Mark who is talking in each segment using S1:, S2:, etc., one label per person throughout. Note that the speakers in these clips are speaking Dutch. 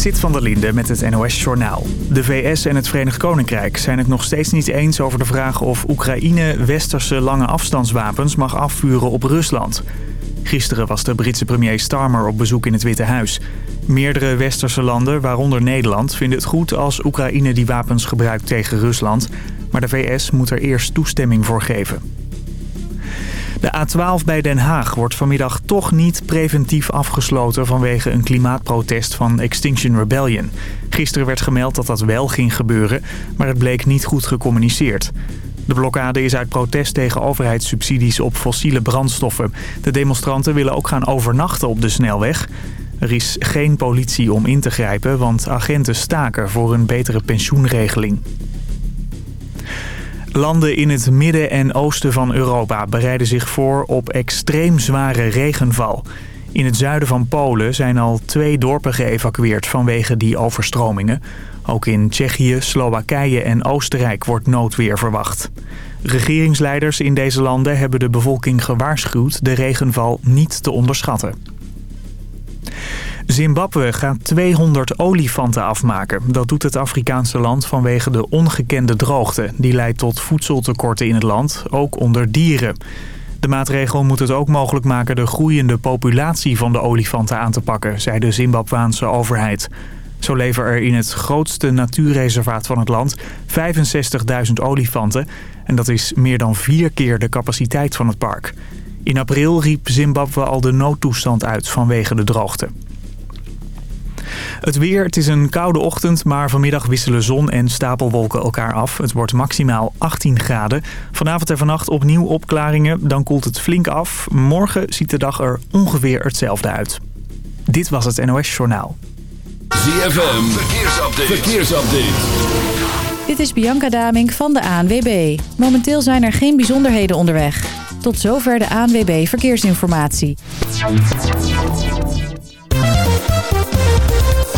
S1: Sit van der Linde met het NOS-journaal. De VS en het Verenigd Koninkrijk zijn het nog steeds niet eens over de vraag of Oekraïne westerse lange afstandswapens mag afvuren op Rusland. Gisteren was de Britse premier Starmer op bezoek in het Witte Huis. Meerdere westerse landen, waaronder Nederland, vinden het goed als Oekraïne die wapens gebruikt tegen Rusland. Maar de VS moet er eerst toestemming voor geven. De A12 bij Den Haag wordt vanmiddag toch niet preventief afgesloten vanwege een klimaatprotest van Extinction Rebellion. Gisteren werd gemeld dat dat wel ging gebeuren, maar het bleek niet goed gecommuniceerd. De blokkade is uit protest tegen overheidssubsidies op fossiele brandstoffen. De demonstranten willen ook gaan overnachten op de snelweg. Er is geen politie om in te grijpen, want agenten staken voor een betere pensioenregeling. Landen in het midden en oosten van Europa bereiden zich voor op extreem zware regenval. In het zuiden van Polen zijn al twee dorpen geëvacueerd vanwege die overstromingen. Ook in Tsjechië, Slowakije en Oostenrijk wordt noodweer verwacht. Regeringsleiders in deze landen hebben de bevolking gewaarschuwd de regenval niet te onderschatten. Zimbabwe gaat 200 olifanten afmaken. Dat doet het Afrikaanse land vanwege de ongekende droogte. Die leidt tot voedseltekorten in het land, ook onder dieren. De maatregel moet het ook mogelijk maken de groeiende populatie van de olifanten aan te pakken, zei de Zimbabwaanse overheid. Zo leven er in het grootste natuurreservaat van het land 65.000 olifanten. En dat is meer dan vier keer de capaciteit van het park. In april riep Zimbabwe al de noodtoestand uit vanwege de droogte. Het weer, het is een koude ochtend, maar vanmiddag wisselen zon en stapelwolken elkaar af. Het wordt maximaal 18 graden. Vanavond en vannacht opnieuw opklaringen, dan koelt het flink af. Morgen ziet de dag er ongeveer hetzelfde uit. Dit was het NOS Journaal.
S2: ZFM, verkeersupdate. verkeersupdate.
S3: Dit is Bianca Damink van de ANWB. Momenteel zijn er geen bijzonderheden onderweg. Tot zover de ANWB Verkeersinformatie.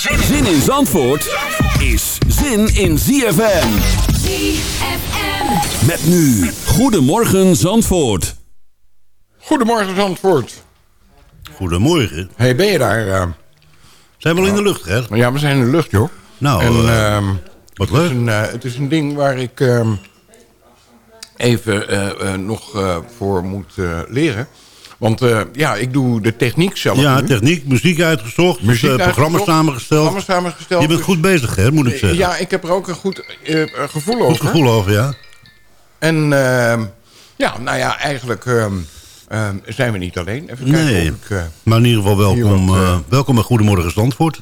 S2: Zin in Zandvoort is zin in ZFM.
S4: ZFM.
S2: Met nu, Goedemorgen Zandvoort.
S5: Goedemorgen Zandvoort.
S6: Goedemorgen.
S5: Hey, ben je daar? eh?
S6: Zijn we al in de lucht, hè?
S5: ja, we zijn in de lucht, joh.
S6: Nou,
S5: en,
S6: eh,
S5: ehm,
S6: wat
S5: het is,
S6: leuk.
S5: een, eh, het is een ding waar ik ehm, even eh, eh, nog eh, voor moet eh, leren. Want eh, ja, ik doe de techniek zelf
S6: Ja,
S5: nu.
S6: techniek, muziek uitgezocht,
S5: Muziek
S6: eh, programma's samengesteld.
S5: programma's samengesteld.
S6: Je bent
S5: Dus-
S6: goed bezig, hè, moet ik zeggen.
S5: Ja, ik heb er ook een goed eh, eh, gevoel over.
S6: goed gevoel over, ja.
S5: En ehm, ja, nou ja, eigenlijk ehm, ehm, zijn we niet alleen. Even kijken
S6: Nee,
S5: ik... eh,
S6: maar in ieder geval welkom,
S5: wat,
S6: eh,
S5: eh,
S6: welkom bij Goedemorgen Zandvoort.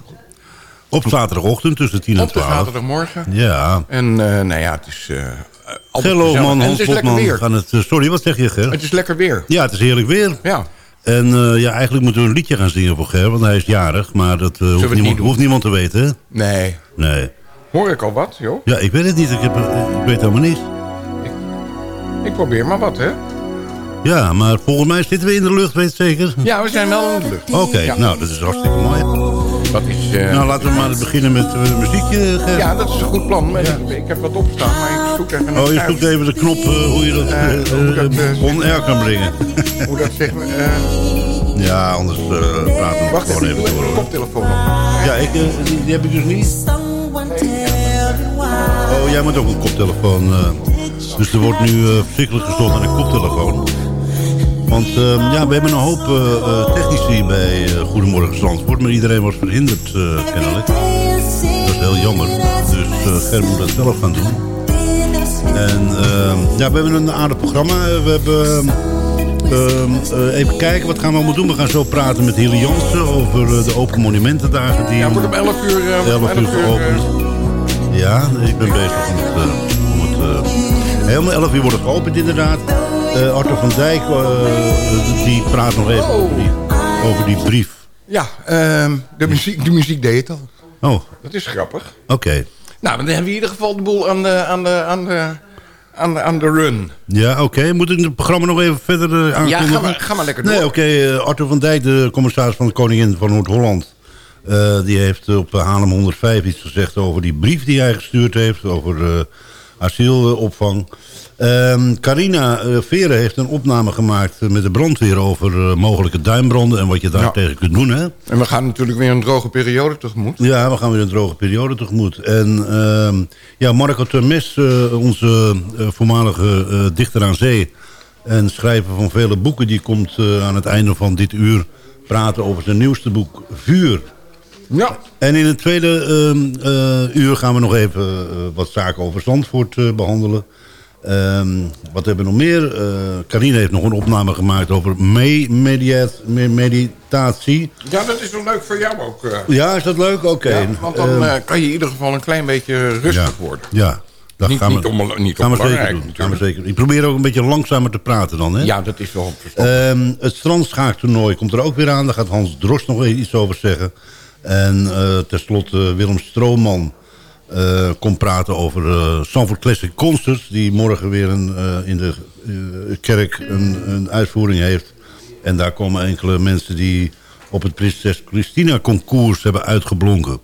S6: Op zaterdagochtend tussen 10 en
S5: op de
S6: 12.
S5: zaterdagmorgen.
S6: Ja.
S5: En eh, nou ja, het is eh
S6: Ger
S5: gezellig.
S6: Loogman,
S5: En
S6: Hans
S5: het is lekker
S6: Botman
S5: weer.
S6: gaan het... eh, sorry, wat zeg je, Ger?
S5: Het is lekker weer.
S6: Ja, het is heerlijk weer.
S5: Ja.
S6: En eh, ja, eigenlijk moeten we een liedje gaan zingen voor Ger, want hij is jarig. Maar dat eh, hoeft, niemand, hoeft niemand te weten, hè?
S5: Nee.
S6: Nee.
S5: Hoor ik al wat, joh?
S6: Ja, ik weet het niet. Ik, heb, ik weet helemaal niet.
S5: Ik probeer maar wat, hè?
S6: Ja, maar volgens mij zitten we in de lucht, weet je zeker?
S5: Ja, we zijn wel in de lucht.
S6: Oké,
S5: Ja.
S6: nou, dat is hartstikke mooi.
S5: Dat is... eh,
S6: Nou, laten we maar beginnen met uh, muziekje, Ger.
S5: ja, dat is een goed plan. Maar ik, ik heb wat opstaan, maar ik zoek even een
S6: Oh, je zoekt even de knop eh, hoe je dat
S5: Eh,
S6: eh,
S5: hoe dat,
S6: eh,
S5: eh,
S6: on-air kan brengen.
S5: Hoe dat zegt... eh
S6: ja, anders uh, praten we
S5: wacht
S6: gewoon
S5: even,
S6: door.
S5: de
S6: hoor.
S5: koptelefoon op.
S6: Ja, ik, eh, die, die heb ik dus niet. Oh, jij moet ook een koptelefoon. eh. dus er wordt nu eh, verschrikkelijk gezocht aan een koptelefoon. Want eh, ja, we hebben een hoop eh, eh, technici bij eh, Goedemorgen Zandvoort. Maar iedereen wordt verhinderd, kennelijk. Dat is heel jammer. Dus Ger moet dat zelf gaan doen. En eh, ja, we hebben een aardig programma. We hebben... ehm, eh, even kijken, wat gaan we allemaal doen? We gaan zo praten met Hilly Jansen over de Open Monumentendagen. Die
S5: Ja, wordt om 11 uur...
S6: 11
S5: om
S6: uur
S5: 11
S6: geopend. Ja, ik ben bezig om het... om het helemaal 11 uur wordt het geopend inderdaad. Eh Arthur van Dijk, eh, die praat nog even over, die, over die brief.
S5: ja, ehm, de, muziek, de muziek deed het al.
S6: Oh,
S5: Dat is grappig.
S6: oké.
S5: Nou, dan hebben we in ieder geval de boel aan de, aan de, aan de, aan de, aan de run.
S6: Ja, oké. Moet ik het programma nog even verder uh, aankondigen?
S5: Ja, ga maar, ga maar lekker door.
S6: Nee, oké. eh, Arthur van Dijk, de commissaris van de Koningin van Noord-Holland... eh, die heeft op Haarlem 105 iets gezegd over die brief die hij gestuurd heeft... over eh, asielopvang. Ehm, Carina eh, Veren heeft een opname gemaakt met de brandweer... over eh, mogelijke duimbranden en wat je daar
S5: Ja.
S6: tegen kunt doen, hè?
S5: En we gaan natuurlijk weer een droge periode tegemoet.
S6: Ja, we gaan weer een droge periode tegemoet. En ehm, ja, Marco Termes, eh, onze eh, voormalige eh, dichter aan zee... en schrijver van vele boeken... die komt eh, aan het einde van dit uur praten over zijn nieuwste boek Vuur.
S5: Ja,
S6: En in het tweede ehm, eh, uur gaan we nog even eh, wat zaken over Zandvoort eh, behandelen. Ehm, wat hebben we nog meer? Eh Carine heeft nog een opname gemaakt over meditatie.
S5: ja, dat is wel leuk voor jou ook. eh.
S6: Ja, is dat leuk? Oké.
S5: Ja, want dan
S6: Ehm,
S5: eh, kan je in ieder geval een klein beetje rustig
S6: ja.
S5: worden.
S6: Ja, dat
S5: Niet-
S6: gaan we,
S5: niet onbela- niet
S6: gaan we zeker doen. Gaan we zeker. Ik probeer ook een beetje langzamer te praten dan. Hè?
S5: Ja, dat is wel verstandig.
S6: Ehm, het strandschaaktoernooi komt er ook weer aan. Daar gaat Hans Drost nog even iets over zeggen. En tenslotte Willem Strooman komt praten over eh Sanford Classic Concerts... die morgen weer een, eh, in de kerk een, een uitvoering heeft. En daar komen enkele mensen die op het Prinses Christina concours hebben uitgeblonken.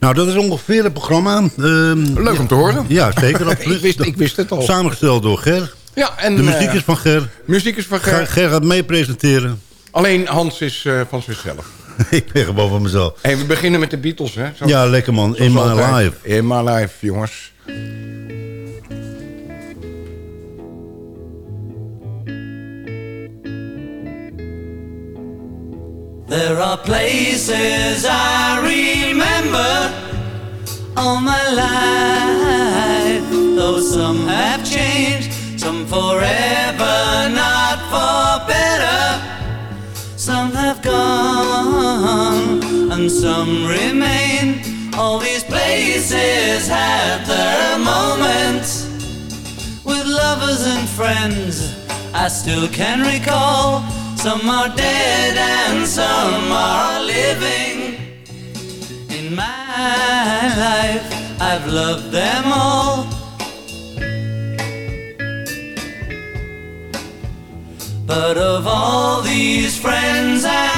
S6: Nou, dat is ongeveer het programma. Ehm,
S5: Leuk om te horen.
S6: Ja, zeker.
S5: Ik wist- ik wist het al.
S6: Samengesteld door Ger.
S5: Ja, en
S6: De muziek is van Ger.
S5: muziek is van
S6: Ger,
S5: Ger.
S6: Ger gaat mee presenteren.
S5: Alleen Hans is van zichzelf.
S6: ik ben gewoon van mezelf.
S5: Hey, we beginnen met de Beatles, hè? Zo-
S6: Ja, lekker man. In my
S5: altijd.
S6: life.
S5: In my life, jongens.
S4: There are places I remember all my life, though some have changed, some forever, not for better. Some have gone and some remain. All these places had their moments with lovers and friends. I still can recall. Some are dead and some are living. In my life, I've loved them all. But of all these friends lovers,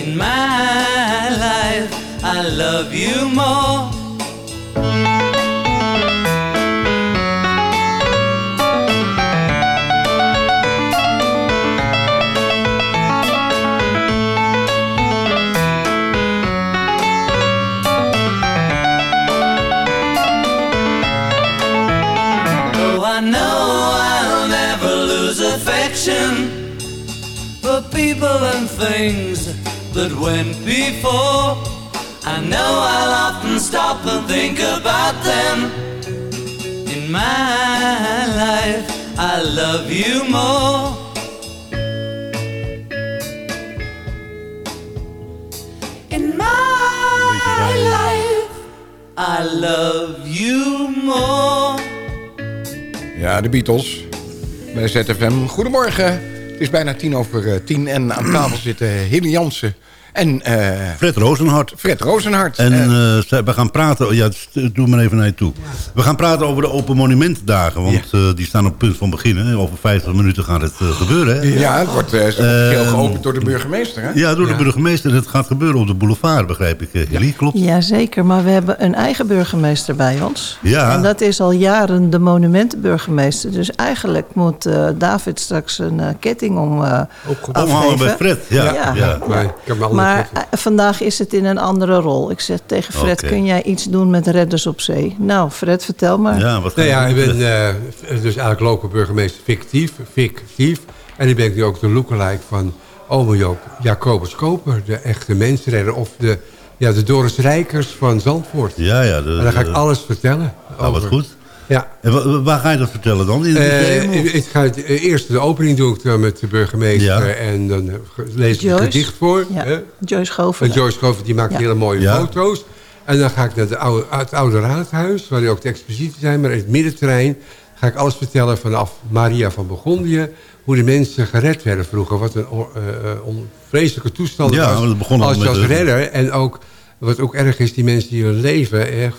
S4: In my life, I love you more. Though I know I'll never lose affection for people and things that went before. I know I'll often stop and think about them. In my life, I love you more. In my life, I love you more.
S5: Ja, de Beatles. Bij ZFM. Goedemorgen. Het is bijna tien over eh, tien. En aan tafel zitten Hilly Jansen en eh,
S6: Fred Rozenhart.
S5: Fred Rozenhart.
S6: En
S5: Eh,
S6: eh, we gaan praten... Ja, doe maar even naar je toe. We gaan praten over de Open Monumentendagen. Want eh, die staan op het punt van beginnen. Over 50 minuten gaat het eh, gebeuren. Hè?
S5: ja, het wordt eh,
S6: Ehm,
S5: geopend door de burgemeester. Hè?
S6: Ja, door de burgemeester. Het gaat gebeuren op de boulevard, begrijp ik. eh, Hilly, klopt?
S7: Jazeker, maar we hebben een eigen burgemeester bij ons.
S6: Ja.
S7: En dat is al jaren de monumentenburgemeester. Dus eigenlijk moet eh, David straks een eh, ketting om eh
S6: Omhangen bij. Fred. Ja, ja.
S7: Ja.
S8: Maar
S7: Maar eh, vandaag is het in een andere rol. Ik zeg tegen Fred, kun jij iets doen met Redders op Zee? Nou, Fred, vertel maar.
S6: Ja, wat
S8: Nou ja, ik ben eh, dus eigenlijk local burgemeester fictief, fictief. En ik ben nu ook de lookalike van ome Joop Jacobus Koper, de echte mensenredder. Of de Ja, de Doris Rijkers van Zandvoort.
S6: Ja, ja. De,
S8: En dan ga ik alles vertellen.
S6: Nou, wat
S8: over-
S6: goed.
S8: Ja.
S6: En waar ga je dat vertellen dan? In het
S8: Eh,
S6: museum? of?
S8: ik ga het, eh, eerst de opening doe ik dan met de burgemeester.
S6: Ja.
S8: En dan eh, lees ik een
S7: Joyce.
S8: gedicht voor.
S7: Ja,
S8: hè.
S7: Joyce Gover.
S8: En Joyce Grover die maakt
S7: Ja.
S8: hele mooie
S6: Ja.
S8: foto's. En dan ga ik naar de oude, het oude raadhuis, waar ook de exposieven zijn. Maar in het middenterrein ga ik alles vertellen vanaf Maria van Burgondië. Hoe de mensen gered werden vroeger. Wat een eh, eh, vreselijke toestand
S6: Ja,
S8: was.
S6: begon al
S8: als je
S6: met
S8: als
S6: de-
S8: redder. En ook, wat ook erg is, die mensen die hun leven... Echt,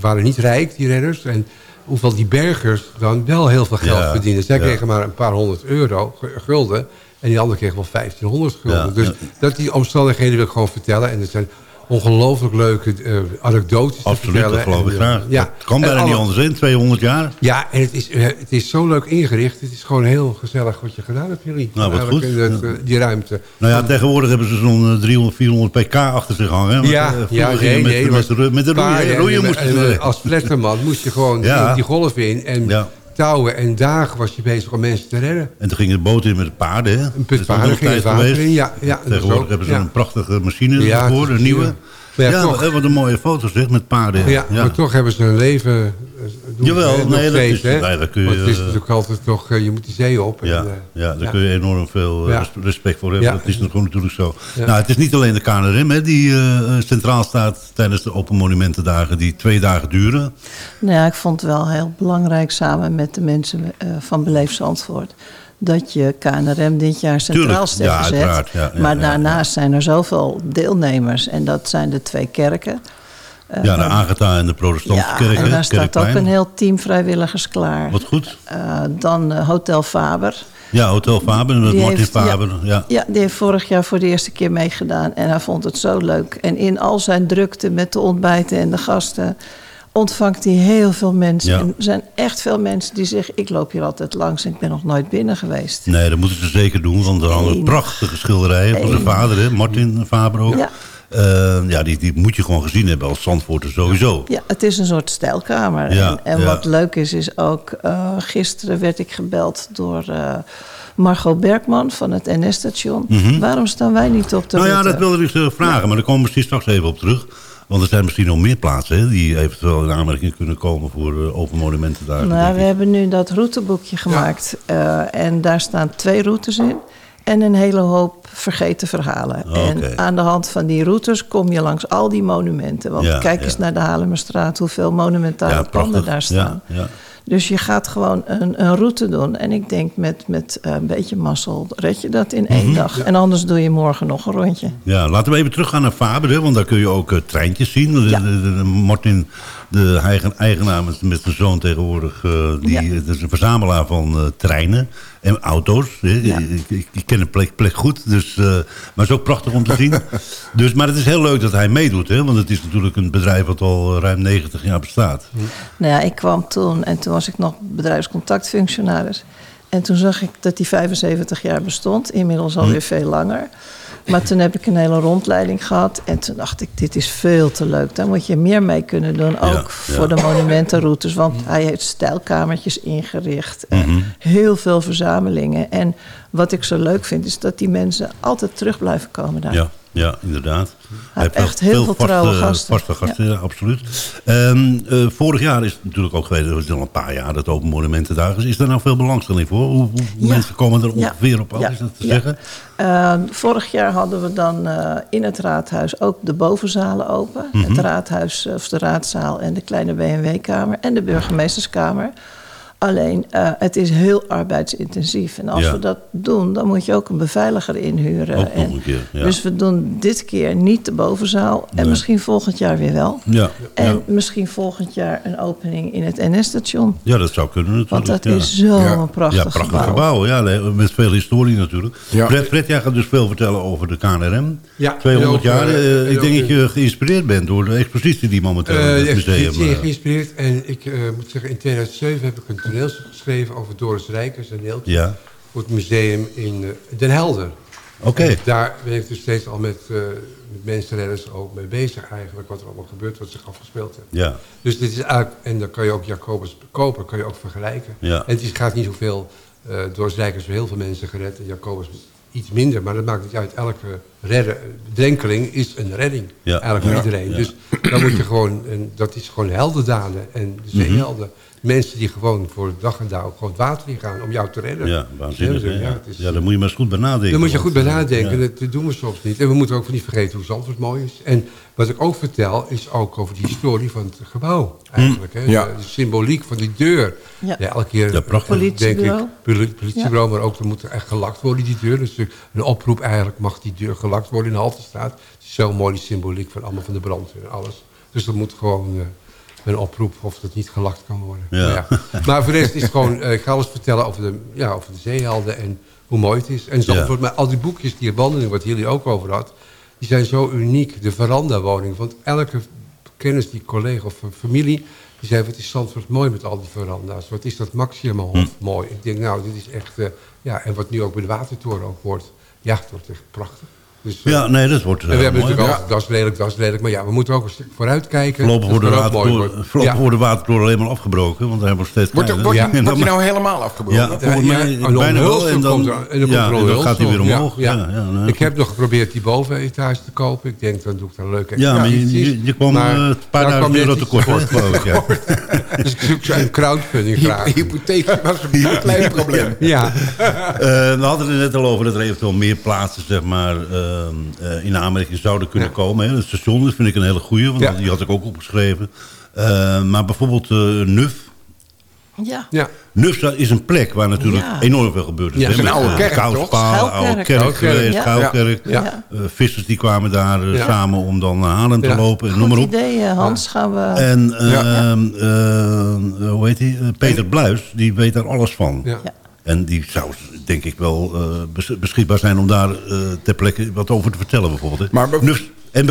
S8: waren niet rijk, die redders. En hoeveel die bergers dan wel heel veel geld
S6: Ja,
S8: verdienen. Zij
S6: ja.
S8: kregen maar een paar honderd euro, gu- gulden. En die anderen kregen wel 1500 gulden.
S6: Ja,
S8: dus dat die omstandigheden wil ik gewoon vertellen. En er zijn ongelooflijk leuke eh, anekdotes te
S6: Absoluut,
S8: vertellen.
S6: dat geloof
S8: En,
S6: ik graag.
S8: Ja.
S6: Het kan bijna niet anders in, 200 jaar.
S8: Ja, en het is, eh, het is zo leuk ingericht. Het is gewoon heel gezellig wat je gedaan hebt, jullie.
S6: Nou, wat goed.
S8: het, eh, die ruimte.
S6: Nou ja, tegenwoordig hebben ze zo'n eh, 300, 400 pk achter zich hangen. hè.
S8: Ja, ja, nee,
S6: je met,
S8: nee.
S6: met,
S8: was
S6: de, met de roeien, moest je
S8: Als fletterman moest je gewoon die, golf in. En. Touwen en dagen was je bezig om mensen te redden.
S6: En toen ging de boot in met de paarden. Hè?
S8: Een put
S6: is
S8: paarden ging het water
S6: geweest.
S8: in. Ja, ja,
S6: Tegenwoordig
S8: ook-
S6: hebben ze
S8: ja.
S6: een prachtige machine
S8: Ja,
S6: een nieuwe.
S8: Ja. Maar ja,
S6: Ja,
S8: toch-
S6: hè, wat een mooie foto zeg, met paarden.
S8: Ja, maar toch hebben ze hun leven... eh, doen
S6: Jawel, nee, dat
S8: steeds,
S6: is-
S8: hè.
S6: nee, dat kun je,
S8: Want het is
S6: eh,
S8: natuurlijk altijd toch... eh, je moet die zee op. en,
S6: Ja,
S8: eh,
S6: ja, daar
S8: ja.
S6: kun je enorm veel respect voor hebben.
S8: Ja.
S6: Dat is gewoon natuurlijk zo.
S8: Ja.
S6: Nou, het is niet alleen de KNRM hè, die eh, centraal staat tijdens de Open Monumentendagen... die twee dagen duren.
S7: Nou ja, ik vond het wel heel belangrijk samen met de mensen eh, van Beleef Zandvoort... dat je KNRM dit jaar centraal
S6: Tuurlijk,
S7: stelt
S6: ja, ja, ja,
S7: maar daarnaast zijn er zoveel deelnemers. En dat zijn de twee kerken. Eh,
S6: ja, de Agatha en de protestantse
S7: ja,
S6: kerk.
S7: en daar staat ook een heel team vrijwilligers klaar.
S6: Wat goed.
S7: Eh, dan eh, Hotel Faber.
S6: Ja, Hotel Faber met
S7: Die
S6: Martin
S7: heeft-.
S6: Faber. Ja.
S7: Ja, die heeft vorig jaar voor de eerste keer meegedaan. En hij vond het zo leuk. En in al zijn drukte met de ontbijten en de gasten... ontvangt hij heel veel mensen.
S6: Ja.
S7: En er zijn echt veel mensen die zeggen... ik loop hier altijd langs en ik ben nog nooit binnen geweest.
S6: Nee, dat moeten ze zeker doen, want er hangen prachtige schilderijen van zijn vader, hè, Martin Faber ook.
S7: Ja.
S6: Eh, ja, die, die moet je gewoon gezien hebben als Zandvoorter sowieso.
S7: Ja, het is een soort stijlkamer.
S6: Ja,
S7: en en
S6: ja.
S7: wat leuk is, is ook... eh, gisteren werd ik gebeld door... eh, Margot Bergman van het NS-station. Waarom staan wij niet op de
S6: Mhm. nou ja, dat wilde ik ze vragen, maar daar komen we straks even op terug. Want er zijn misschien nog meer plaatsen hè, die eventueel in aanmerking kunnen komen voor eh, open monumenten daar.
S7: Nou, we hebben nu dat routeboekje gemaakt. eh, en daar staan twee routes in. En een hele hoop vergeten verhalen.
S6: Oké.
S7: En aan de hand van die routes kom je langs al die monumenten. Want
S6: Ja,
S7: kijk
S6: ja.
S7: eens naar de Halemerstraat, hoeveel monumentale panden daar staan.
S6: Ja, ja.
S7: Dus je gaat gewoon een, een route doen. En ik denk met, met eh, een beetje mazzel red je dat in één
S6: Mhm.
S7: dag. En anders doe je morgen nog een rondje.
S6: Ja, laten we even teruggaan naar Faber, hè, want daar kun je ook eh, treintjes zien. De- de- de- Martin, de eigen, eigenaar met, zijn zoon tegenwoordig, eh, die
S7: Ja.
S6: is een verzamelaar van eh, treinen en auto's.
S7: Ja.
S6: Ik, ik, ik ken de plek, plek goed, dus, eh, maar het is ook prachtig om te zien. dus, maar het is heel leuk dat hij meedoet, hè, want het is natuurlijk een bedrijf wat al ruim 90 jaar bestaat.
S7: Nou ja, ik kwam toen en toen was ik nog bedrijfscontactfunctionaris. En toen zag ik dat die 75 jaar bestond, inmiddels
S6: Hm.
S7: alweer veel langer. Maar toen heb ik een hele rondleiding gehad. En toen dacht ik, dit is veel te leuk. Daar moet je meer mee kunnen doen, ook
S6: Ja,
S7: voor
S6: ja.
S7: de monumentenroutes. Want hij heeft stijlkamertjes ingericht. en
S6: Mhm.
S7: Heel veel verzamelingen. En wat ik zo leuk vind, is dat die mensen altijd terug blijven komen daar.
S6: Ja, ja inderdaad. Hij
S7: heeft echt heel veel trouwe gasten.
S6: Vaste gasten, ja. absoluut. Ehm, eh, vorig jaar is het natuurlijk ook geweest, dat is al een paar jaar, dat Open Monumentendagen is. Is daar nou veel belangstelling voor? Hoe, hoe
S7: Ja.
S6: mensen komen er ongeveer op af, is dat te zeggen?
S7: Uh, vorig jaar hadden we dan uh, in het raadhuis ook de bovenzalen open.
S6: Mhm.
S7: Het raadhuis of de raadzaal en de kleine BMW-kamer en de burgemeesterskamer. Alleen, uh, het is heel arbeidsintensief. En als
S6: Ja.
S7: we dat doen, dan moet je ook een beveiliger inhuren.
S6: Ook nog
S7: En
S6: een keer, ja.
S7: Dus we doen dit keer niet de bovenzaal. En
S6: Nee.
S7: misschien volgend jaar weer wel.
S6: Ja,
S7: En
S6: ja.
S7: misschien volgend jaar een opening in het NS-station.
S6: ja, dat zou kunnen natuurlijk.
S7: Want dat
S6: ja.
S7: is zo'n
S5: Ja.
S7: prachtig,
S6: ja, prachtig
S7: gebouw.
S6: gebouw. Ja, nee, met veel historie natuurlijk.
S5: Ja.
S6: Fred, Fred, jij gaat dus veel vertellen over de KNRM.
S8: Ja,
S6: 200
S8: en ook,
S6: jaar.
S8: eh,
S6: Eh, ik denk dat
S8: eh,
S6: je geïnspireerd bent door de expositie die momenteel in
S8: Eh,
S6: het museum...
S8: expositie
S6: eh,
S8: geïnspireerd. En ik eh, moet zeggen, in 2007 heb ik een toneelstuk geschreven over Doris Rijkers en Neeltje.
S6: Ja.
S8: Voor het museum in eh, Den Helder.
S6: Oké.
S8: Daar ben ik dus steeds al met, eh met mensenredders ook mee bezig eigenlijk. Wat er allemaal gebeurt, wat zich afgespeeld heeft.
S6: Ja,
S8: Dus dit is eigenlijk, en dan kan je ook Jacobus Koper kan je ook vergelijken.
S6: Ja.
S8: En het is, gaat niet hoeveel, eh Doris Rijkers heeft heel veel mensen gered. En Jacobus iets minder. Maar dat maakt niet uit. Elke drenkeling is een redding.
S6: Ja.
S8: Eigenlijk voor
S6: Ja.
S8: iedereen.
S6: Ja.
S8: Dus dan moet je gewoon... En dat is gewoon heldendaden. En de
S6: Mhm.
S8: zeehelden. Mensen die gewoon voor dag en dauw gewoon het water in gaan om jou te redden.
S6: Ja, waanzinnig.
S8: Ja?
S6: Ja,
S8: het is-
S6: ja, daar moet je maar eens goed bij nadenken.
S8: daar moet je goed bij
S6: eh,
S8: nadenken.
S6: ja.
S8: Dat, dat doen we soms niet. En we moeten ook niet vergeten hoe Zandvoort mooi is. En wat ik ook vertel, is ook over de historie van het gebouw. Eigenlijk. Hè?
S5: Ja.
S8: De, de symboliek van die deur.
S7: Ja.
S8: Ja, elke keer
S6: Ja, prachtig.
S8: denk ik,
S7: Politiebureau.
S8: poli- politiebureau, maar ook er moet echt gelakt worden, die deur. Dus een oproep eigenlijk mag die deur gelakt worden in de Haltestraat. Het is zo mooi, die symboliek van allemaal van de brandweer en alles. Dus dat moet gewoon eh, een oproep of dat niet gelakt kan worden.
S6: Ja.
S8: Maar, ja. maar voor de rest is het gewoon, eh, ik ga alles vertellen over de, ja, over de zeehelden en hoe mooi het is. En Zandvoort, maar al die boekjes, die wandeling, wat jullie ook over had, die zijn zo uniek. De verandawoning, want elke kennis, die collega of familie, die zei, wat is Zandvoort mooi met al die veranda's. Wat is dat Maximahof
S6: Hm.
S8: mooi. Ik denk, nou, dit is echt, eh, ja, en wat nu ook bij de Watertoren ook wordt. Ja, het wordt echt prachtig. Dus, eh,
S6: Ja, nee, dat wordt
S8: en we hebben
S6: mooi.
S8: natuurlijk dat is lelijk, dat is lelijk. Maar ja, we moeten ook een stuk vooruit kijken.
S6: Voorlopig wordt de watertoren, watertoren alleen maar afgebroken, want hij wordt steeds
S5: Wordt,
S6: kleiner.
S5: wordt,
S8: Ja.
S5: wordt die nou helemaal afgebroken?
S6: Ja, volgens
S8: Ja,
S6: mij
S8: ja, en
S6: bijna wel. En dan,
S8: en dan komt
S6: ja, en dan gaat hij weer omhoog.
S8: Ja,
S6: Ja, ja, nee.
S8: Ik heb nog geprobeerd die bovenetage te kopen. Ik denk, dan doe ik daar een leuke
S6: Ja, maar je, je, je kwam eh, een paar
S8: daar kwam
S6: duizend euro tekort.
S8: Dus ik zoek zo'n crowdfunding graag.
S5: Hypotheek was een klein probleem.
S8: Ja,
S6: Eh, we hadden het net al over dat er eventueel meer plaatsen zeg maar, eh, in aanmerking zouden kunnen
S8: Ja.
S6: komen. Hè. Het station dat vind ik een hele goeie, want
S8: Ja.
S6: die had ik ook opgeschreven. Eh, maar bijvoorbeeld eh, Nuf.
S7: Ja.
S8: ja.
S6: Nuf is een plek waar natuurlijk
S7: Ja.
S6: enorm veel gebeurd is.
S8: Ja,
S6: hè,
S8: het is een
S5: oude
S6: eh,
S5: kerk?
S6: Kouspalen, oude
S7: Schuilkerk.
S6: kerk geweest,
S7: ja.
S6: Eh, vissers die kwamen daar eh,
S8: Ja.
S6: samen om dan naar Haarlem te
S8: Ja.
S6: lopen. En
S7: Goed
S6: noem maar op.
S7: idee, eh, Hans. Gaan we...
S6: En ehm, eh, hoe heet hij? Peter Bluis, die weet daar alles van.
S8: Ja.
S6: En die zou, denk ik, wel eh, bes- beschikbaar zijn om daar eh, ter plekke wat over te vertellen, bijvoorbeeld.
S5: Maar
S6: en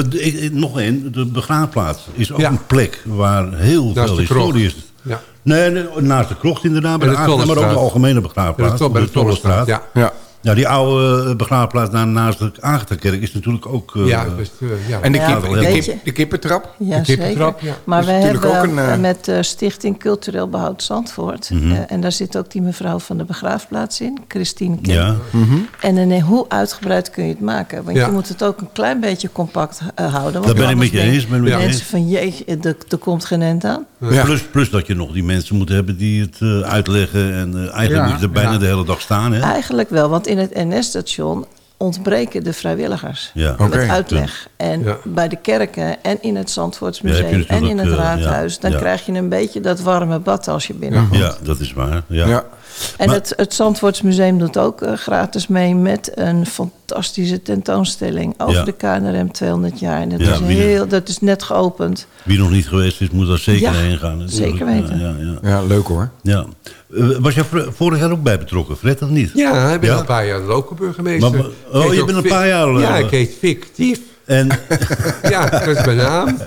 S6: nog één, de begraafplaats is ook
S8: Ja.
S6: een plek waar heel
S8: Naast
S6: veel historie is.
S8: Ja.
S6: Nee, naast de krocht inderdaad, bij
S8: En
S6: de
S8: de
S6: Aangenaam, maar ook de algemene begraafplaats.
S8: de, de Tollestraat. Ja,
S5: Ja.
S6: Ja, die oude eh, begraafplaats naast de Agatha-kerk is natuurlijk ook... eh,
S8: ja, best, eh, ja.
S5: En de,
S7: Ja,
S5: kip, de, kip, de kippentrap?
S7: Ja,
S8: de kippentrap,
S7: zeker.
S8: ja.
S7: Maar we hebben
S5: ook een, eh,
S7: met Stichting Cultureel Behoud Zandvoort...
S6: Mhm.
S7: eh, en daar zit ook die mevrouw van de begraafplaats in, Christine Kim.
S6: ja,
S7: En dan, eh, hoe uitgebreid kun je het maken? Want
S8: Ja.
S7: je moet het ook een klein beetje compact eh, houden. Want
S6: Daar ben ik met je eens, ben ik met je
S7: Mensen
S6: eens.
S7: van, jeetje, er, er komt geen end aan.
S5: Ja.
S6: Plus, plus dat je nog die mensen moet hebben die het eh, uitleggen. En eh, eigenlijk
S5: Ja,
S6: moet je er bijna
S8: ja.
S6: de hele dag staan. Hè?
S7: Eigenlijk wel, want in het NS-station ontbreken de vrijwilligers.
S6: Ja.
S5: Oké.
S7: Met uitleg. En
S8: Ja.
S7: bij de kerken en in het Zandvoortsmuseum en in het
S6: eh,
S7: raadhuis...
S6: ja,
S7: dan
S6: ja.
S7: krijg je een beetje dat warme bad als je binnenkomt.
S6: Ja, dat is waar. Ja.
S7: En
S6: Maar-
S7: het, het Zandvoortsmuseum doet ook eh, gratis mee met een fantastische tentoonstelling over
S6: Ja.
S7: de KNRM 200 jaar. En dat,
S6: Ja,
S7: is heel, dat is net geopend.
S6: Wie nog niet geweest is, moet daar zeker
S7: Ja,
S6: heen gaan. natuurlijk.
S7: zeker weten.
S6: Ja, ja, ja.
S5: ja, leuk hoor.
S6: Ja. Eh, Was jij vorig jaar ook bij betrokken, Fred, of niet?
S8: Ja, ik ben al een paar jaar de lokale burgemeester.
S6: Maar- oh, je bent een paar jaar al,
S8: Ja,
S6: eh,
S8: ik heet fictief.
S6: En
S8: Ja, dat is mijn naam.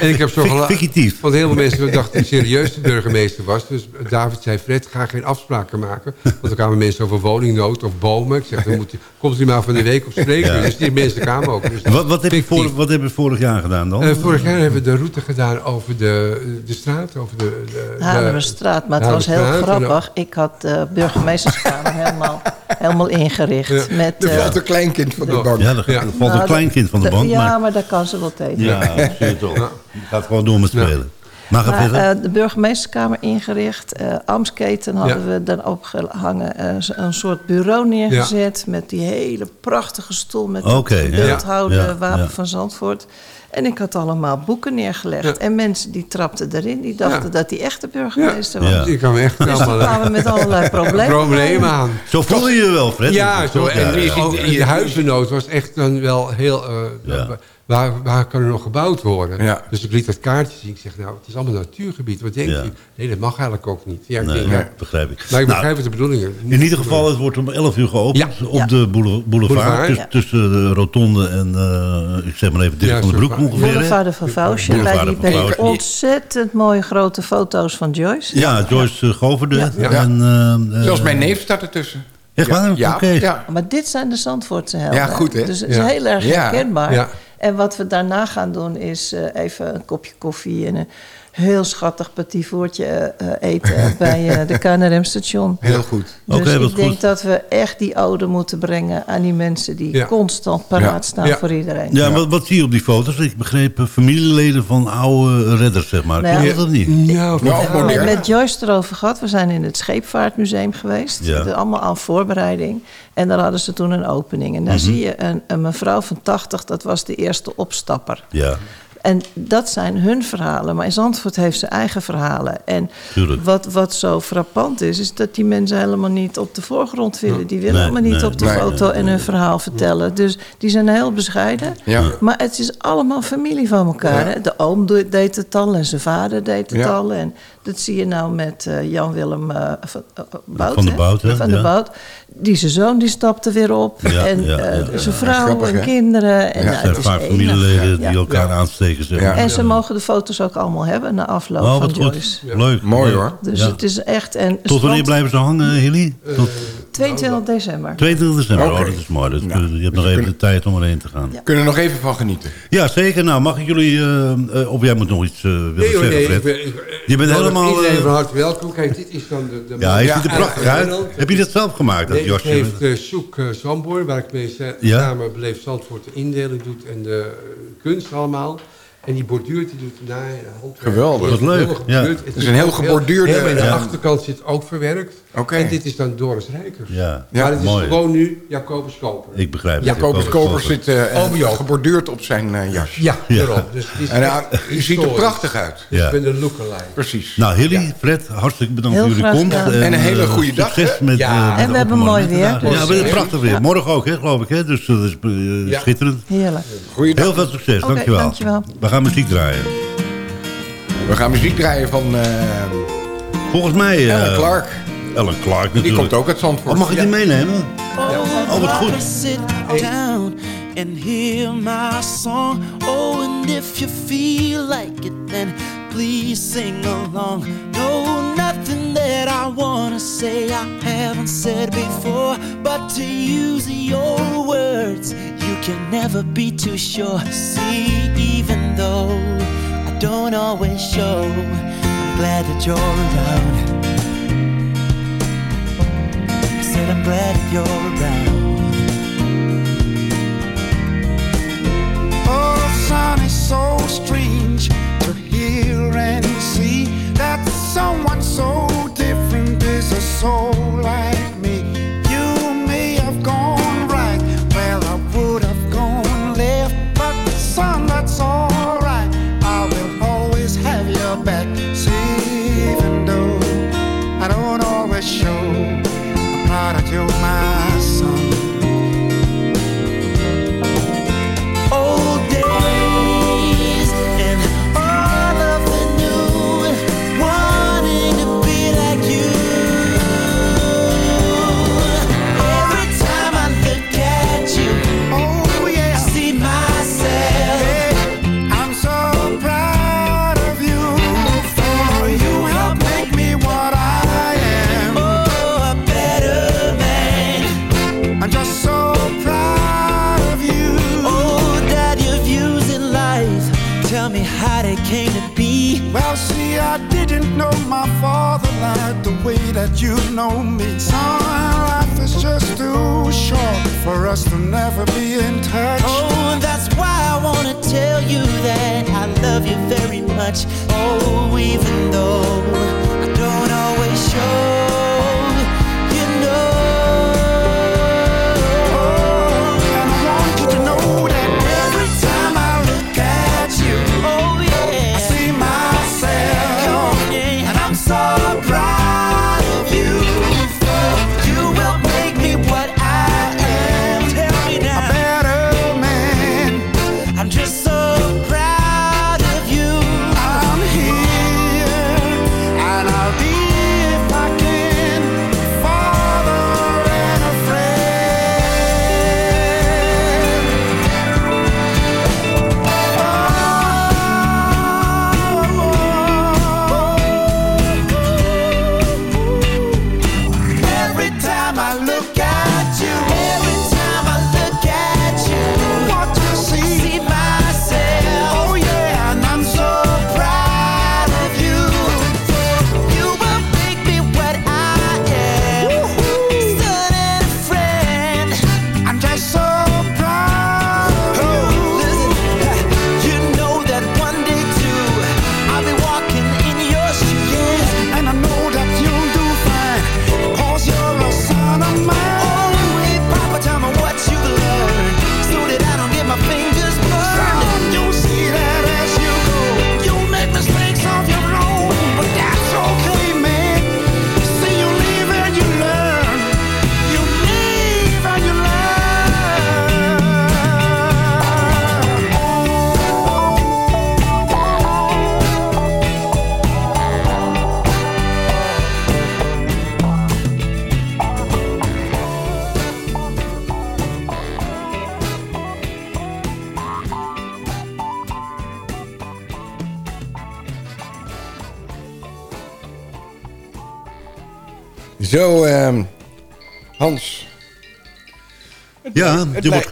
S8: En ik heb zo
S6: fictief.
S8: Want heel veel mensen dachten dat ik serieus de burgemeester was. Dus David zei, Fred, ga geen afspraken maken. Want dan kwamen mensen over woningnood of bomen. Ik zeg, dan moet je, komt u maar van de week op spreken.
S6: Ja.
S8: Dus die mensen kwamen ook. Dus
S6: wat, wat, heb je wat heb je vorig jaar gedaan dan?
S8: Eh, vorig jaar hebben we de route gedaan over de, de straat. Over de, de, de
S7: Haarlemmerstraat. Maar het was heel grappig. Ik had de burgemeesterskamer helemaal, helemaal ingericht.
S8: Ja.
S7: Met,
S5: Er
S7: eh,
S5: valt een kleinkind van de bank.
S6: ja, er
S8: Ja.
S6: valt
S7: nou,
S6: een kleinkind van de
S7: de-
S6: band.
S7: Ja,
S6: maar,
S7: maar daar kan ze wel tegen.
S6: ja, zie je toch. Die gaat gewoon door met spelen. Maar ga
S7: Maar
S6: verder.
S7: eh, de burgemeesterskamer ingericht. eh Amsketen hadden
S8: Ja.
S7: we dan opgehangen. eh, z- een soort bureau neergezet. Met die hele prachtige stoel. Met het beeldhouden
S6: Ja,
S7: wapen
S6: ja.
S7: van Zandvoort. En ik had allemaal boeken neergelegd.
S8: Ja.
S7: En mensen die trapten erin. Die dachten
S8: Ja.
S7: dat hij echt de burgemeester was.
S6: Ja.
S8: Die kwamen echt
S7: Dus
S8: allemaal
S7: kwamen we met allerlei problemen.
S8: problemen aan.
S6: Zo voel je je wel, Fred.
S8: Ja, zo, en
S6: ja, ja.
S8: ook de huizennood was echt dan wel heel... eh, waar, waar kan er nog gebouwd worden?
S5: Ja.
S8: Dus ik liet dat kaartje zien. Ik zeg, nou, het is allemaal natuurgebied. Wat denk
S6: Ja.
S8: je? Nee, dat mag eigenlijk ook niet. Ja, ik
S6: Nee,
S8: denk, ja.
S6: begrijp ik.
S8: Maar ik
S6: Nou,
S8: begrijp wat de bedoeling is.
S6: in ieder geval, het wordt om 11 uur geopend
S8: Ja.
S6: op
S7: Ja.
S6: de boule- boulevard.
S8: Boulevard,
S6: tuss-
S7: ja.
S6: Tussen de rotonde en, eh, ik zeg maar even, Dirk
S8: Ja,
S6: van den Broek ongeveer.
S7: Boulevard de Van
S6: de
S7: die
S6: Vausje.
S7: ontzettend mooie grote foto's van Joyce.
S6: Ja, Joyce ja. Goverde.
S8: Ja.
S6: En, eh,
S5: Zelfs
S6: eh,
S5: mijn neef staat ertussen.
S6: Echt waar?
S5: Ja,
S6: Oké.
S5: ja.
S7: Maar dit zijn de Zandvoortse helden.
S5: Ja, goed, hè?
S7: Dus het is
S8: Ja.
S7: heel erg
S5: Ja.
S7: herkenbaar. En wat we daarna gaan doen is eh, even een kopje koffie en een heel schattig petit voertje eh, eten bij eh, de KNRM-station.
S5: Heel goed.
S7: Dus ik denk
S6: goed.
S7: dat we echt die ode moeten brengen aan die mensen die
S8: Ja.
S7: constant paraat
S5: Ja.
S7: staan
S8: Ja.
S7: voor iedereen.
S6: Ja, Wat, wat zie je op die foto's? Ik begreep eh, familieleden van oude redders, zeg maar.
S7: Nou
S6: dat niet?
S5: Nou,
S7: We hebben
S5: modern.
S7: met, Joyce erover gehad. We zijn in het Scheepvaartmuseum geweest.
S6: Ja.
S7: Dat allemaal aan voorbereiding. En daar hadden ze toen een opening. En daar
S6: Mhm.
S7: zie je een, een mevrouw van 80, dat was de eerste opstapper.
S6: Ja,
S7: En dat zijn hun verhalen. Maar in Zandvoort heeft ze eigen verhalen. En
S6: tuurlijk.
S7: wat, wat zo frappant is, is dat die mensen helemaal niet op de voorgrond willen. Die willen
S6: Nee,
S7: helemaal niet
S6: nee,
S7: op de
S5: nee.
S7: foto en hun verhaal vertellen. Dus die zijn heel bescheiden.
S5: Ja.
S7: Maar het is allemaal familie van elkaar.
S5: Ja.
S7: De oom deed het al en zijn vader deed het
S5: Ja.
S7: al. En dat zie je nou met eh, Jan-Willem eh, van, eh, Bout.
S6: Van de? Bout, hè?
S7: Van de
S6: Ja.
S7: Bout. Die zijn zoon die stapte weer op.
S6: Ja,
S7: en
S6: ja,
S7: eh,
S6: ja, ja.
S7: zijn vrouw
S5: Grappig,
S7: en
S5: hè?
S7: kinderen. En,
S5: Ja.
S7: nou,
S6: Er zijn
S7: het is
S6: vaak familieleden
S7: Ja.
S6: die elkaar aansteken, zeg
S5: Ja.
S6: maar.
S7: En ze mogen de foto's ook allemaal hebben na afloop
S6: Oh,
S7: van
S6: wat goed.
S7: Joyce.
S6: Leuk.
S5: Mooi
S6: leuk.
S5: hoor.
S7: Dus
S6: Ja.
S7: het is echt... En
S6: Tot wanneer blijven ze hangen, Hilly? Tot
S7: 22 december.
S6: 22 december. Oh, dat is mooi. Dat,
S5: Nou,
S6: je hebt nog
S5: we
S6: even
S5: kunnen-
S6: de tijd om erheen te gaan.
S7: Ja.
S5: Kunnen er nog even van genieten.
S6: Ja, zeker. Nou, mag ik jullie... eh, eh, of jij moet nog iets eh, willen
S8: Nee
S6: zeggen,
S8: nee.
S6: Fred?
S8: Ik ben, ik,
S6: Je bent
S8: ik-
S6: helemaal,
S8: Iedereen van harte welkom. Kijk, dit is dan de... de
S6: Ja, hij ziet er prachtig uit. Heb je dat zelf gemaakt, dat
S8: Nee, dat heeft uh, Sjoek uh, Zandboor, waar ik mee samen beleefd Zandvoort de indeling doet en de uh, kunst allemaal. En die borduurt, die doet na handwerk.
S5: Geweldig.
S6: Wat leuk, ja.
S8: Het
S5: is een heel geborduurde-
S8: Helemaal in de achterkant zit ook verwerkt.
S5: Oké.
S8: En dit is dan Doris Rijkers.
S6: Ja,
S5: Ja,
S8: maar het is
S6: mooi.
S8: gewoon nu Jacobus Koper.
S6: Ik begrijp het.
S5: Jacobus Koper zit
S8: ja.
S5: geborduurd op zijn eh, jasje.
S8: Ja,
S6: Ja.
S8: daarom. Dus is
S5: En je ziet er prachtig uit.
S6: Ja.
S8: ik ben de lookalike.
S5: Precies.
S6: Nou, Hilly, Fred, hartstikke bedankt
S7: Heel
S6: voor jullie komst.
S7: gedaan.
S5: En een hele
S6: eh,
S5: goede dag,
S6: Succes met,
S8: Ja.
S6: met
S7: En we hebben mooi weer,
S6: Ja, we hebben prachtig weer.
S7: Ja.
S6: Morgen ook, hè, geloof ik. Hè? Dus dat is schitterend.
S7: Heerlijk.
S5: Goeiedag.
S6: Heel veel succes,
S7: Oké,
S6: dankjewel.
S7: dankjewel.
S6: We gaan muziek draaien.
S5: We gaan muziek draaien van
S6: Volgens mij... eh,
S5: Ellen Clark.
S6: Clark
S5: Die
S6: natuurlijk.
S5: komt ook uit Zandvoort.
S6: Oh, mag ik die meenemen? Oh, wat goed.
S9: Sit down and hear my song. Oh, and if you feel like it, then please sing along. No, nothing that I wanna say I haven't said before. But to use your words, you can never be too sure. See, even though I don't always show, I'm glad that you're around. I'm glad that you're around. Oh, son, it's so strange to hear and see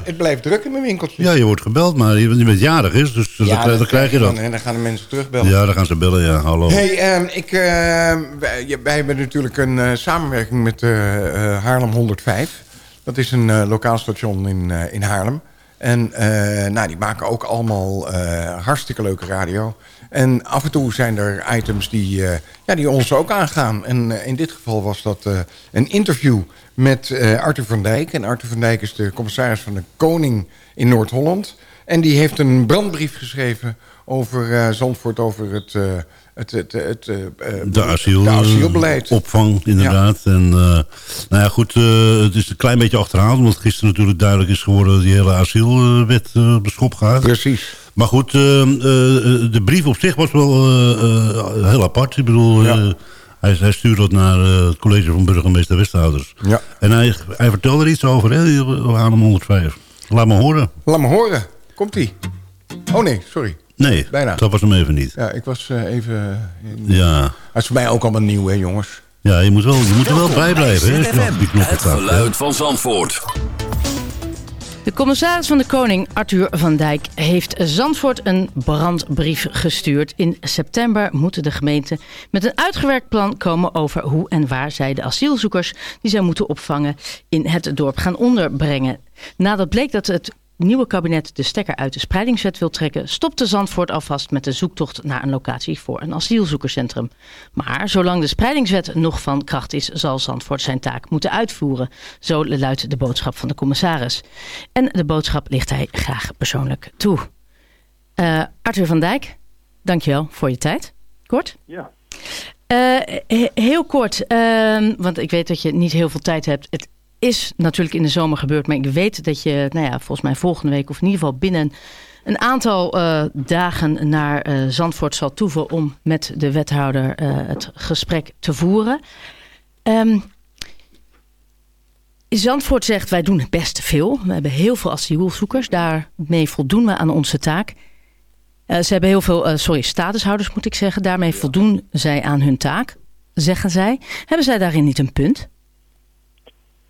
S5: het, blijft, druk in mijn winkeltje.
S6: Ja, je wordt gebeld, maar je, bent jarig is, dus dan,
S5: Ja,
S6: dan krijg je dat.
S5: dan- En dan gaan de mensen terugbellen.
S6: Ja, dan gaan ze bellen, ja, hallo.
S5: Hey, ehm, ik, ehm, wij, hebben natuurlijk een eh, samenwerking met eh, eh, Haarlem 105. Dat is een lokaal station in, in Haarlem. En eh, nou, die maken ook allemaal eh, hartstikke leuke radio. En af en toe zijn er items die, eh, ja, die ons ook aangaan. En in dit geval was dat een interview met Arthur van Dijk. En Arthur van Dijk is de commissaris van de Koning in Noord-Holland. En die heeft een brandbrief geschreven over Zandvoort, over het, het, het, het, eh, eh,
S6: De, asiel,
S5: de asielbeleid.
S6: opvang, inderdaad. En, eh, nou ja, goed, het is een klein beetje achterhaald... omdat gisteren natuurlijk duidelijk is geworden... dat die hele asielwet op de schop gaat.
S5: Precies.
S6: Maar goed, de brief op zich was wel heel apart. Ik bedoel,
S5: Ja.
S6: hij, hij stuurde dat naar het college van burgemeester Westhouders.
S5: Ja.
S6: En hij, hij vertelde er iets over, hè, Haarlem 105. Laat me horen.
S5: Laat me horen. Komt-ie. Oh nee, sorry.
S6: Nee,
S5: Bijna.
S6: dat was hem even niet.
S5: Ja, ik was eh, even... in-
S6: Ja,
S5: Het is voor mij ook allemaal nieuw, hè jongens.
S6: ja je, moet wel, je moet er wel bij blijven. Hè, die knoppen
S2: Het
S6: gaat, hè.
S2: geluid van Zandvoort.
S10: De commissaris van de Koning, Arthur van Dijk, heeft Zandvoort een brandbrief gestuurd. In september moeten de gemeenten met een uitgewerkt plan komen over hoe en waar zij de asielzoekers die zij moeten opvangen in het dorp gaan onderbrengen. Nadat bleek dat het nieuwe kabinet de stekker uit de spreidingswet wil trekken, stopte Zandvoort alvast met de zoektocht naar een locatie voor een asielzoekerscentrum. Maar zolang de spreidingswet nog van kracht is, zal Zandvoort zijn taak moeten uitvoeren. Zo luidt de boodschap van de commissaris. En de boodschap ligt hij graag persoonlijk toe. Eh, Arthur van Dijk, dankjewel voor je tijd. Kort?
S11: Ja.
S10: Eh, he- heel kort, ehm, want ik weet dat je niet heel veel tijd hebt. Het is natuurlijk in de zomer gebeurd, maar ik weet dat je, nou ja, volgens mij volgende week of in ieder geval binnen een aantal eh, dagen naar eh, Zandvoort zal toeven om met de wethouder eh, het gesprek te voeren. Ehm, Zandvoort zegt wij doen best veel. We hebben heel veel asielzoekers. Daarmee voldoen we aan onze taak. Ze hebben heel veel, sorry, statushouders moet ik zeggen. Daarmee voldoen zij aan hun taak, zeggen zij. Hebben zij daarin niet een punt?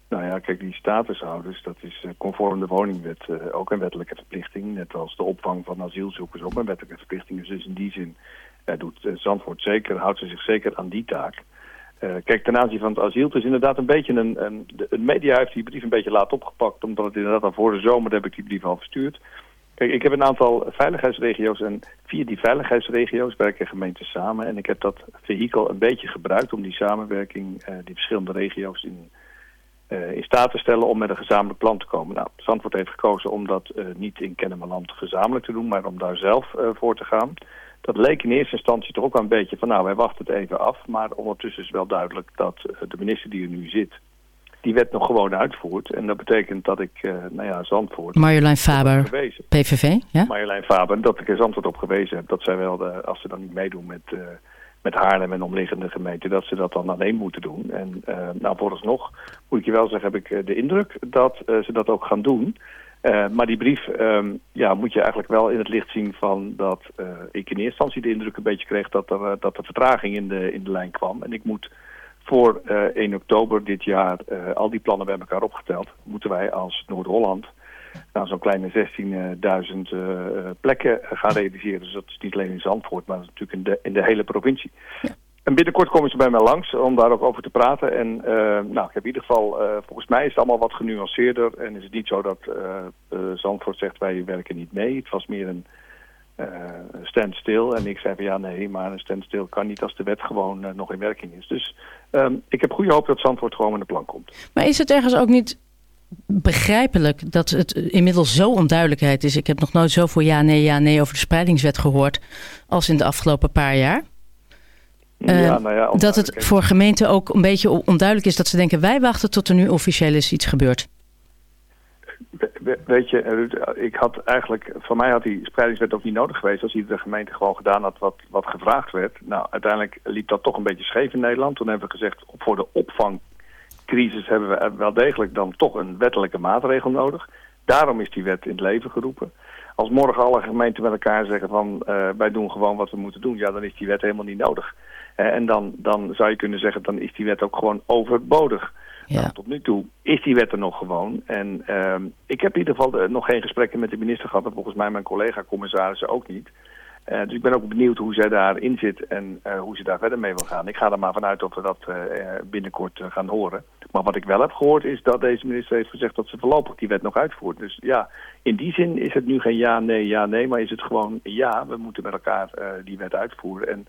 S11: Nou ja, kijk, die statushouders, dat is eh, conform de woningwet eh, ook een wettelijke verplichting. Net als de opvang van asielzoekers ook een wettelijke verplichting. Dus in die zin eh, doet eh, Zandvoort zeker, houdt ze zich zeker aan die taak. Kijk, ten aanzien van het asiel, het is inderdaad een beetje een, een... De media heeft die brief een beetje laat opgepakt, omdat het inderdaad al voor de zomer heb ik die brief al verstuurd. Kijk, ik heb een aantal veiligheidsregio's en via die veiligheidsregio's werken gemeenten samen. En ik heb dat vehikel een beetje gebruikt om die samenwerking, die verschillende regio's in, in staat te stellen om met een gezamenlijk plan te komen. Nou, Zandvoort heeft gekozen om dat eh, niet in Kennemerland gezamenlijk te doen, maar om daar zelf eh, voor te gaan. Dat leek in eerste instantie toch ook wel een beetje van, nou, wij wachten het even af. Maar ondertussen is wel duidelijk dat eh, de minister die er nu zit, die wet nog gewoon uitvoert. En dat betekent dat ik, eh, nou ja, Zandvoort...
S10: Marjolein Faber. PVV, ja?
S11: Marjolein Faber, dat ik er Zandvoort op gewezen heb. Dat zij wel, de, als ze dan niet meedoen met, eh, met Haarlem en omliggende gemeenten, dat ze dat dan alleen moeten doen. En uh, nou, vooralsnog moet ik je wel zeggen, heb ik uh, de indruk dat uh, ze dat ook gaan doen. Maar die brief um, ja, moet je eigenlijk wel in het licht zien van dat ik in eerste instantie de indruk een beetje kreeg dat er, dat er vertraging in de, in de lijn kwam. En ik moet voor uh, 1 oktober dit jaar al die plannen bij elkaar opgeteld. Moeten wij als Noord-Holland nou, zo'n kleine 16.000 uh, plekken gaan realiseren. Dus dat is niet alleen in Zandvoort, maar natuurlijk in de, in de hele provincie. Ja. En binnenkort komen ze bij mij langs om daar ook over te praten. En uh, nou, ik heb in ieder geval, uh, volgens mij is het allemaal wat genuanceerder. En is het niet zo dat uh, Zandvoort zegt wij werken niet mee. Het was meer een standstill. En ik zei van ja nee, maar een standstill kan niet als de wet gewoon nog in werking is. Dus um, ik heb goede hoop dat Zandvoort gewoon met een plan komt.
S10: Maar is het ergens ook niet begrijpelijk dat het inmiddels zo onduidelijkheid is? Ik heb nog nooit zoveel ja, nee, ja, nee over de spreidingswet gehoord als in de afgelopen paar jaar.
S11: Ja, nou ja,
S10: dat het voor gemeenten ook een beetje onduidelijk is dat ze denken... wij wachten tot er nu officieel is iets gebeurt.
S11: We, weet je, ik had eigenlijk, voor mij had die spreidingswet ook niet nodig geweest... als iedere gemeente gewoon gedaan had wat, wat gevraagd werd. Nou, uiteindelijk liep dat toch een beetje scheef in Nederland. Toen hebben we gezegd, voor de opvangcrisis hebben we wel degelijk dan toch een wettelijke maatregel nodig. Daarom is die wet in het leven geroepen. als morgen alle gemeenten met elkaar zeggen van eh, wij doen gewoon wat we moeten doen, ja, dan is die wet helemaal niet nodig. Eh, en dan, dan zou je kunnen zeggen, dan is die wet ook gewoon overbodig.
S10: Ja.
S11: Nou, tot nu toe is die wet er nog gewoon. En ehm, ik heb in ieder geval eh, nog geen gesprekken met de minister gehad. En volgens mij mijn collega-commissarissen ook niet. Eh, dus ik ben ook benieuwd hoe zij daarin zit en eh, hoe ze daar verder mee wil gaan. Ik ga er maar vanuit dat we dat eh, binnenkort gaan horen. Maar wat ik wel heb gehoord is dat deze minister heeft gezegd dat ze voorlopig die wet nog uitvoert. Dus ja, in die zin is het nu geen ja, nee, ja, nee. Maar is het gewoon ja, we moeten met elkaar die wet uitvoeren. En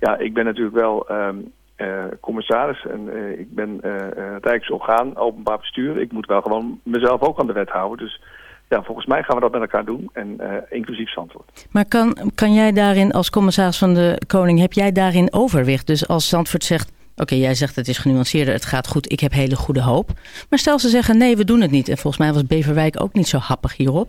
S11: ja, ik ben natuurlijk wel ehm, eh, commissaris en ik ben eh, Rijksorgaan, openbaar bestuur. Ik moet wel gewoon mezelf ook aan de wet houden. Dus ja, volgens mij gaan we dat met elkaar doen. En eh, inclusief Zandvoort.
S10: Maar kan, kan jij daarin als commissaris van de Koning, heb jij daarin overwicht? Dus als Zandvoort zegt, oké, jij zegt het is genuanceerder, het gaat goed, ik heb hele goede hoop. Maar stel ze zeggen, nee, we doen het niet. En volgens mij was Beverwijk ook niet zo happig hierop.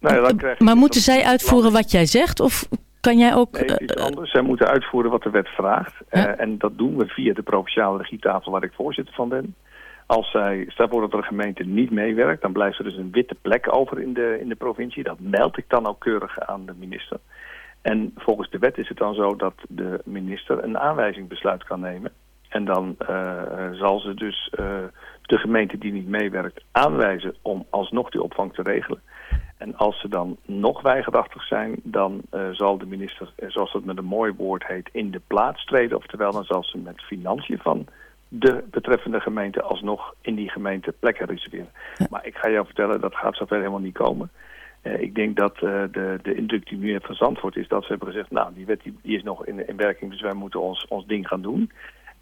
S11: Nou ja, dan krijg je
S10: Maar
S11: dus
S10: moeten zij uitvoeren wat jij zegt? Of kan jij ook...
S11: Nee, het is
S10: eh,
S11: anders. Zij moeten uitvoeren wat de wet vraagt. Eh, en dat doen we via de provinciale regietafel waar ik voorzitter van ben. Als zij, stel voor dat er een gemeente niet meewerkt, dan blijft er dus een witte plek over in de, in de provincie. Dat meld ik dan ook keurig aan de minister. En volgens de wet is het dan zo dat de minister een aanwijzingbesluit kan nemen. En dan eh, zal ze dus eh, de gemeente die niet meewerkt aanwijzen om alsnog die opvang te regelen. En als ze dan nog weigerachtig zijn, dan eh, zal de minister, zoals dat met een mooi woord heet, in de plaats treden. Oftewel, dan zal ze met financiën van de betreffende gemeente alsnog in die gemeente plekken reserveren. Maar ik ga jou vertellen, dat gaat zover helemaal niet komen. Eh, ik denk dat eh, de, de indruk die nu van Zandvoort is dat ze hebben gezegd... nou, die wet die, die is nog in, in werking, dus wij moeten ons, ons ding gaan doen.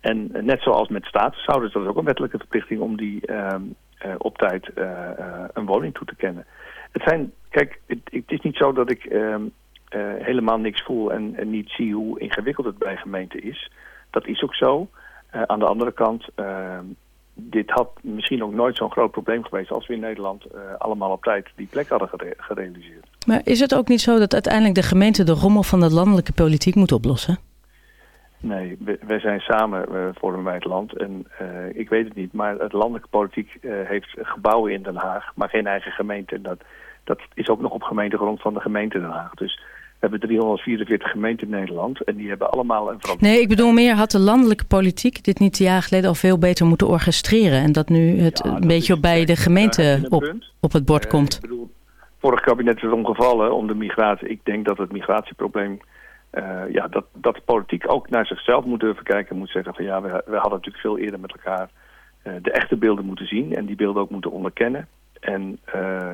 S11: En eh, net zoals met statushouders, dat is ook een wettelijke verplichting... om die ehm, eh, op tijd een woning toe te kennen. Het zijn, kijk, het, het is niet zo dat ik ehm, eh, helemaal niks voel... En, en niet zie hoe ingewikkeld het bij gemeenten is. Dat is ook zo. Eh, aan de andere kant... ehm, dit had misschien ook nooit zo'n groot probleem geweest als we in Nederland eh, allemaal op tijd die plek hadden gere- gerealiseerd.
S10: Maar is het ook niet zo dat uiteindelijk de gemeente de rommel van de landelijke politiek moet oplossen?
S11: Nee, we- wij zijn samen eh, vormen wij het land. En ik weet het niet, maar het landelijke politiek heeft gebouwen in Den Haag, maar geen eigen gemeente. En dat, dat is ook nog op gemeentegrond van de gemeente Den Haag. Dus hebben 344 gemeenten in Nederland en die hebben allemaal een verantwoordelijkheid.
S10: Nee, ik bedoel meer, had de landelijke politiek dit niet een jaar geleden al veel beter moeten orchestreren? En dat nu het een beetje bij de gemeente op, op het bord komt?
S11: Vorig kabinet is het omgevallen om de migratie. Ik denk dat het migratieprobleem, eh, ja, dat, dat de politiek ook naar zichzelf moet durven kijken. En moet zeggen van ja, we, we hadden natuurlijk veel eerder met elkaar eh, de echte beelden moeten zien. En die beelden ook moeten onderkennen. En eh,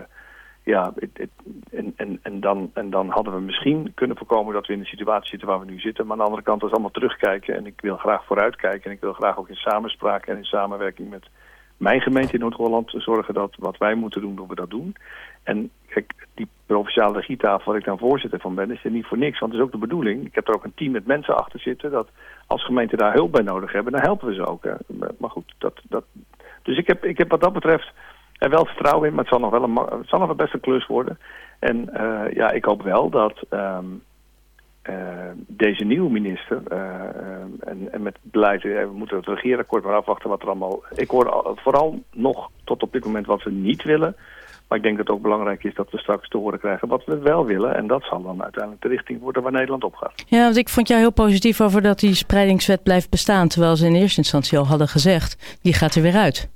S11: ja, het, het- en, en, en, dan, en dan hadden we misschien kunnen voorkomen dat we in de situatie zitten waar we nu zitten. Maar aan de andere kant is allemaal terugkijken. En ik wil graag vooruitkijken. En ik wil graag ook in samenspraak en in samenwerking met mijn gemeente in Noord-Holland zorgen dat wat wij moeten doen, dat we dat doen. En kijk, die provinciale regietafel waar ik dan voorzitter van ben, is er niet voor niks. Want het is ook de bedoeling. Ik heb er ook een team met mensen achter zitten. Dat als gemeenten daar hulp bij nodig hebben, dan helpen we ze ook. Maar goed, dat, dat, dus ik heb, ik heb wat dat betreft er wel vertrouwen in. Maar het zal nog wel een, het zal nog een klus worden. En eh, ja, ik hoop wel dat ehm, eh, deze nieuwe minister eh, en, en met beleid, we moeten het regeerakkoord maar afwachten wat er allemaal... Ik hoor al- vooral nog tot op dit moment wat we niet willen. Maar ik denk dat het ook belangrijk is dat we straks te horen krijgen wat we wel willen. En dat zal dan uiteindelijk de richting worden waar Nederland op gaat.
S10: Ja, want ik vond jou heel positief over dat die spreidingswet blijft bestaan. Terwijl ze in eerste instantie al hadden gezegd, die gaat er weer uit.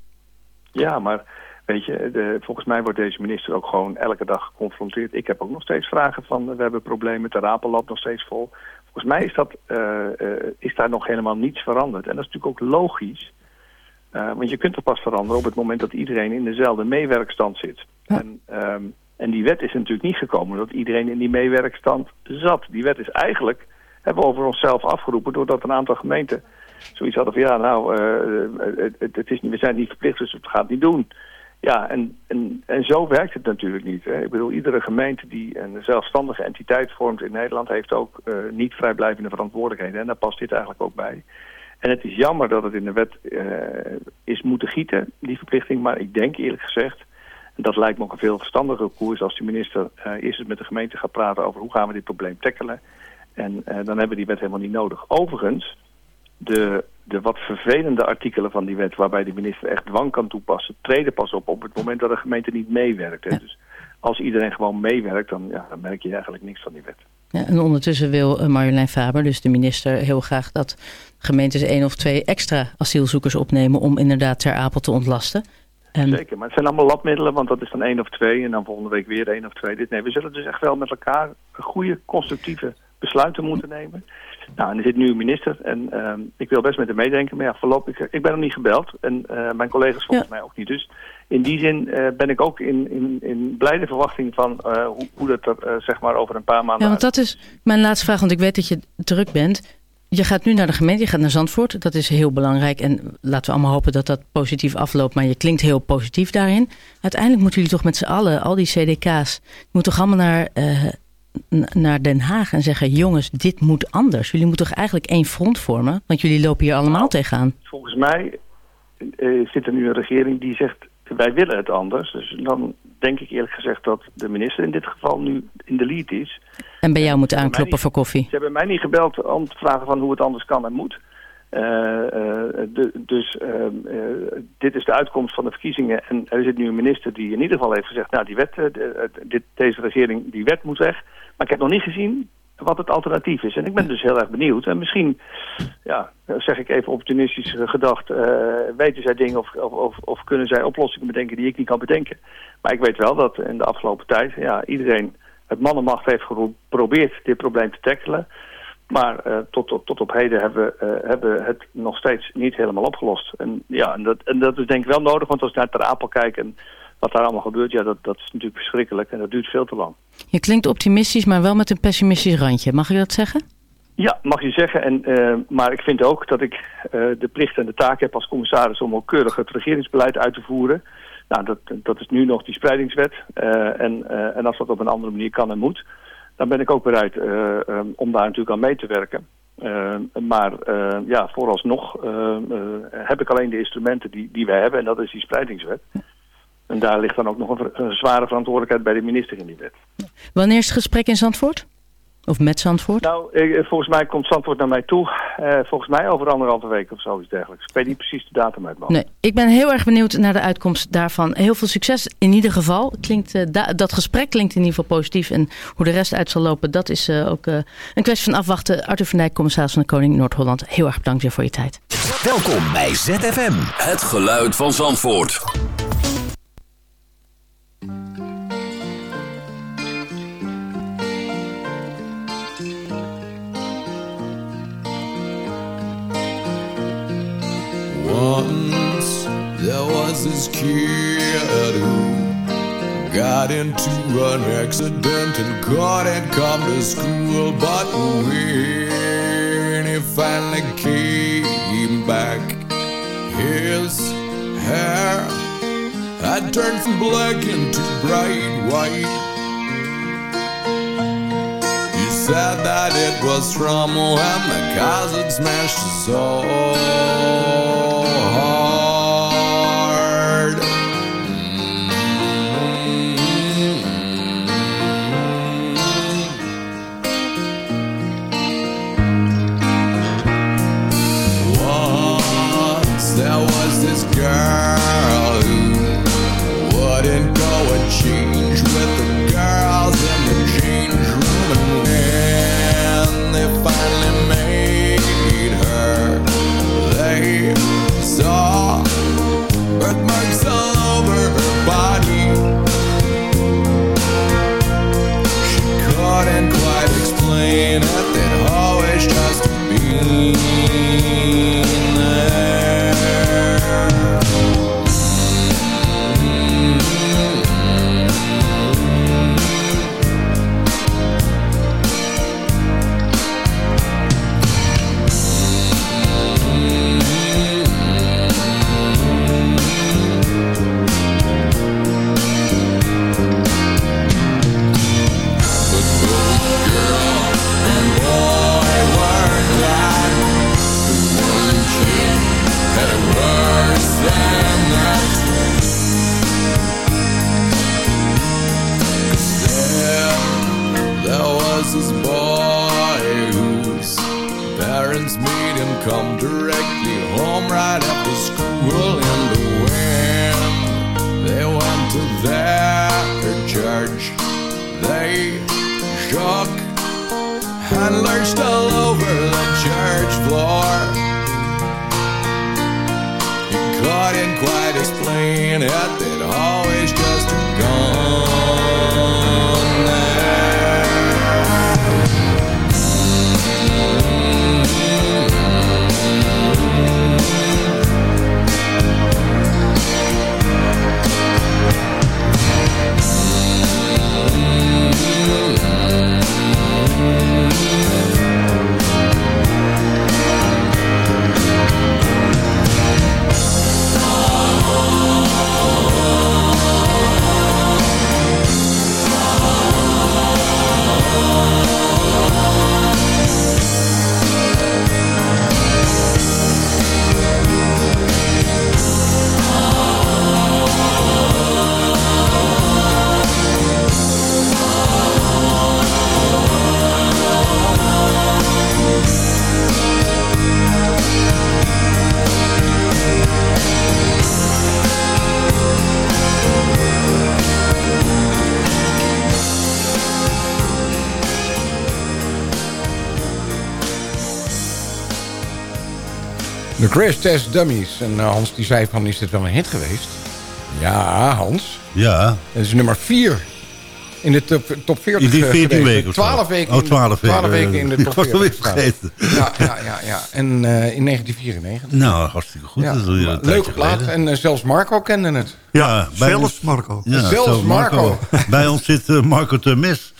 S11: Ja, maar weet je, de, volgens mij wordt deze minister ook gewoon elke dag geconfronteerd. Ik heb ook nog steeds vragen van, we hebben problemen, de Rapel loopt nog steeds vol. Volgens mij is, dat, eh, eh, is daar nog helemaal niets veranderd. En dat is natuurlijk ook logisch. Eh, want je kunt er pas veranderen op het moment dat iedereen in dezelfde meewerkstand zit. En, ehm, en die wet is natuurlijk niet gekomen dat iedereen in die meewerkstand zat. Die wet is eigenlijk, hebben we over onszelf afgeroepen doordat een aantal gemeenten zoiets hadden van ja, nou, het, het, het is niet, we zijn niet verplicht, dus we gaan het niet doen. Ja, en, en, en zo werkt het natuurlijk niet. Hè. Ik bedoel, iedere gemeente die een zelfstandige entiteit vormt in Nederland... heeft ook eh, niet vrijblijvende verantwoordelijkheden. En daar past dit eigenlijk ook bij. En het is jammer dat het in de wet eh, is moeten gieten, die verplichting. Maar ik denk eerlijk gezegd, en dat lijkt me ook een veel verstandiger koers... als de minister eh, eerst eens met de gemeente gaat praten over hoe gaan we dit probleem tackelen. En dan hebben we die wet helemaal niet nodig. Overigens, de, de wat vervelende artikelen van die wet... waarbij de minister echt dwang kan toepassen... treden pas op op het moment dat de gemeente niet meewerkt. Hè. Dus als iedereen gewoon meewerkt, dan, ja, dan merk je eigenlijk niks van die wet.
S10: Ja, en ondertussen wil eh, Marjolein Faber, dus de minister, heel graag dat gemeentes één of twee extra asielzoekers opnemen om inderdaad Ter Apel te ontlasten. En
S11: Zeker, maar het zijn allemaal labmiddelen, want dat is dan één of twee en dan volgende week weer één of twee. Dit, nee, we zullen dus echt wel met elkaar goede, constructieve besluiten moeten nemen. Nou, en er zit nu een minister en ehm, ik wil best met hem meedenken, maar ja, voorlopig, ik ben nog niet gebeld en eh, mijn collega's volgens mij ook niet. Dus in die zin eh, ben ik ook in, in, in blijde verwachting van eh, hoe, hoe dat er zeg maar over een paar maanden
S10: Ja, want dat is mijn laatste vraag, want ik weet dat je druk bent. Je gaat nu naar de gemeente, je gaat naar Zandvoort. Dat is heel belangrijk en laten we allemaal hopen dat dat positief afloopt. Maar je klinkt heel positief daarin. Uiteindelijk moeten jullie toch met z'n allen, al die CDK's, moeten toch allemaal naar, naar Den Haag en zeggen... jongens, dit moet anders. Jullie moeten toch eigenlijk één front vormen? Want jullie lopen hier allemaal tegenaan.
S11: Volgens mij eh, zit er nu een regering die zegt wij willen het anders. Dus dan denk ik eerlijk gezegd dat de minister in dit geval nu in de lead is.
S10: En bij jou moet aankloppen
S11: niet-
S10: voor koffie.
S11: Ze hebben mij niet gebeld om te vragen van hoe het anders kan en moet. Eh, eh, de- dus ehm, eh, dit is de uitkomst van de verkiezingen. En er zit nu een minister die in ieder geval heeft gezegd... nou, die wet, dit, deze regering, die wet moet weg. Maar ik heb nog niet gezien wat het alternatief is. En ik ben dus heel erg benieuwd. En misschien, ja, zeg ik even opportunistisch gedacht... eh, weten zij dingen of, of, of, kunnen zij oplossingen bedenken die ik niet kan bedenken. Maar ik weet wel dat in de afgelopen tijd ja, iedereen het mannenmacht heeft geprobeerd dit probleem te tackelen. Maar eh, tot, tot, tot op heden hebben we eh, hebben we het nog steeds niet helemaal opgelost. En, ja, en, dat, en dat is denk ik wel nodig, want als ik naar Ter Apel kijk en wat daar allemaal gebeurt, ja, dat, dat is natuurlijk verschrikkelijk en dat duurt veel te lang.
S10: Je klinkt optimistisch, maar wel met een pessimistisch randje. Mag ik dat zeggen?
S11: Ja, mag je zeggen. En, eh, maar ik vind ook dat ik eh, de plicht en de taak heb als commissaris om ook keurig het regeringsbeleid uit te voeren. Nou, dat, dat is nu nog die spreidingswet. Eh, en, en als dat op een andere manier kan en moet, dan ben ik ook bereid om daar natuurlijk aan mee te werken. Maar ja, vooralsnog heb ik alleen de instrumenten die, die wij hebben en dat is die spreidingswet. En daar ligt dan ook nog een, zware verantwoordelijkheid bij de minister in die wet.
S10: Wanneer is het gesprek in Zandvoort? Of met Zandvoort?
S11: Nou, eh, volgens mij komt Zandvoort naar mij toe. Eh, volgens mij over anderhalve week of zoiets dergelijks. Ik weet niet precies de datum uit mijn.
S10: Nee, ik ben heel erg benieuwd naar de uitkomst daarvan. Heel veel succes in ieder geval. Klinkt, eh, da- dat gesprek klinkt in ieder geval positief. En hoe de rest uit zal lopen, dat is eh, ook eh, een kwestie van afwachten. Arthur van Dijk, commissaris van de Koning Noord-Holland. Heel erg bedankt weer voor je tijd.
S2: Welkom bij ZFM. Het geluid van Zandvoort.
S12: Once there was this kid who got into an accident and couldn't come to school. But when he finally came back, his hair had turned from black into bright white. He said that it was from when the cousin smashed his soul hard. Mm-hmm. Once there was this girl
S5: De Crash Test Dummies. En uh, Hans die zei van, is dit wel een hit geweest? Ja, Hans.
S6: Ja.
S5: Het is nummer 4 in de top, top 40
S6: In die 14
S5: geweest.
S6: weken of zo.
S5: 12 weken,
S6: Oh,
S5: in de-
S6: 12 weken.
S5: 12 weken in de
S6: Ik
S5: top
S6: was
S5: 40
S6: alweer
S5: gestaan.
S6: vergeten.
S5: Ja, ja, ja, ja. En uh, in 1994.
S6: Nou, hartstikke goed.
S5: Ja,
S6: Dat is alweer een
S5: leuke plaat. En uh, zelfs Marco kende het.
S6: Ja,
S13: zelfs
S6: ons-
S13: Marco.
S6: Ja,
S5: Zelfs Marco.
S6: Bij ons zit eh, Marco Termes.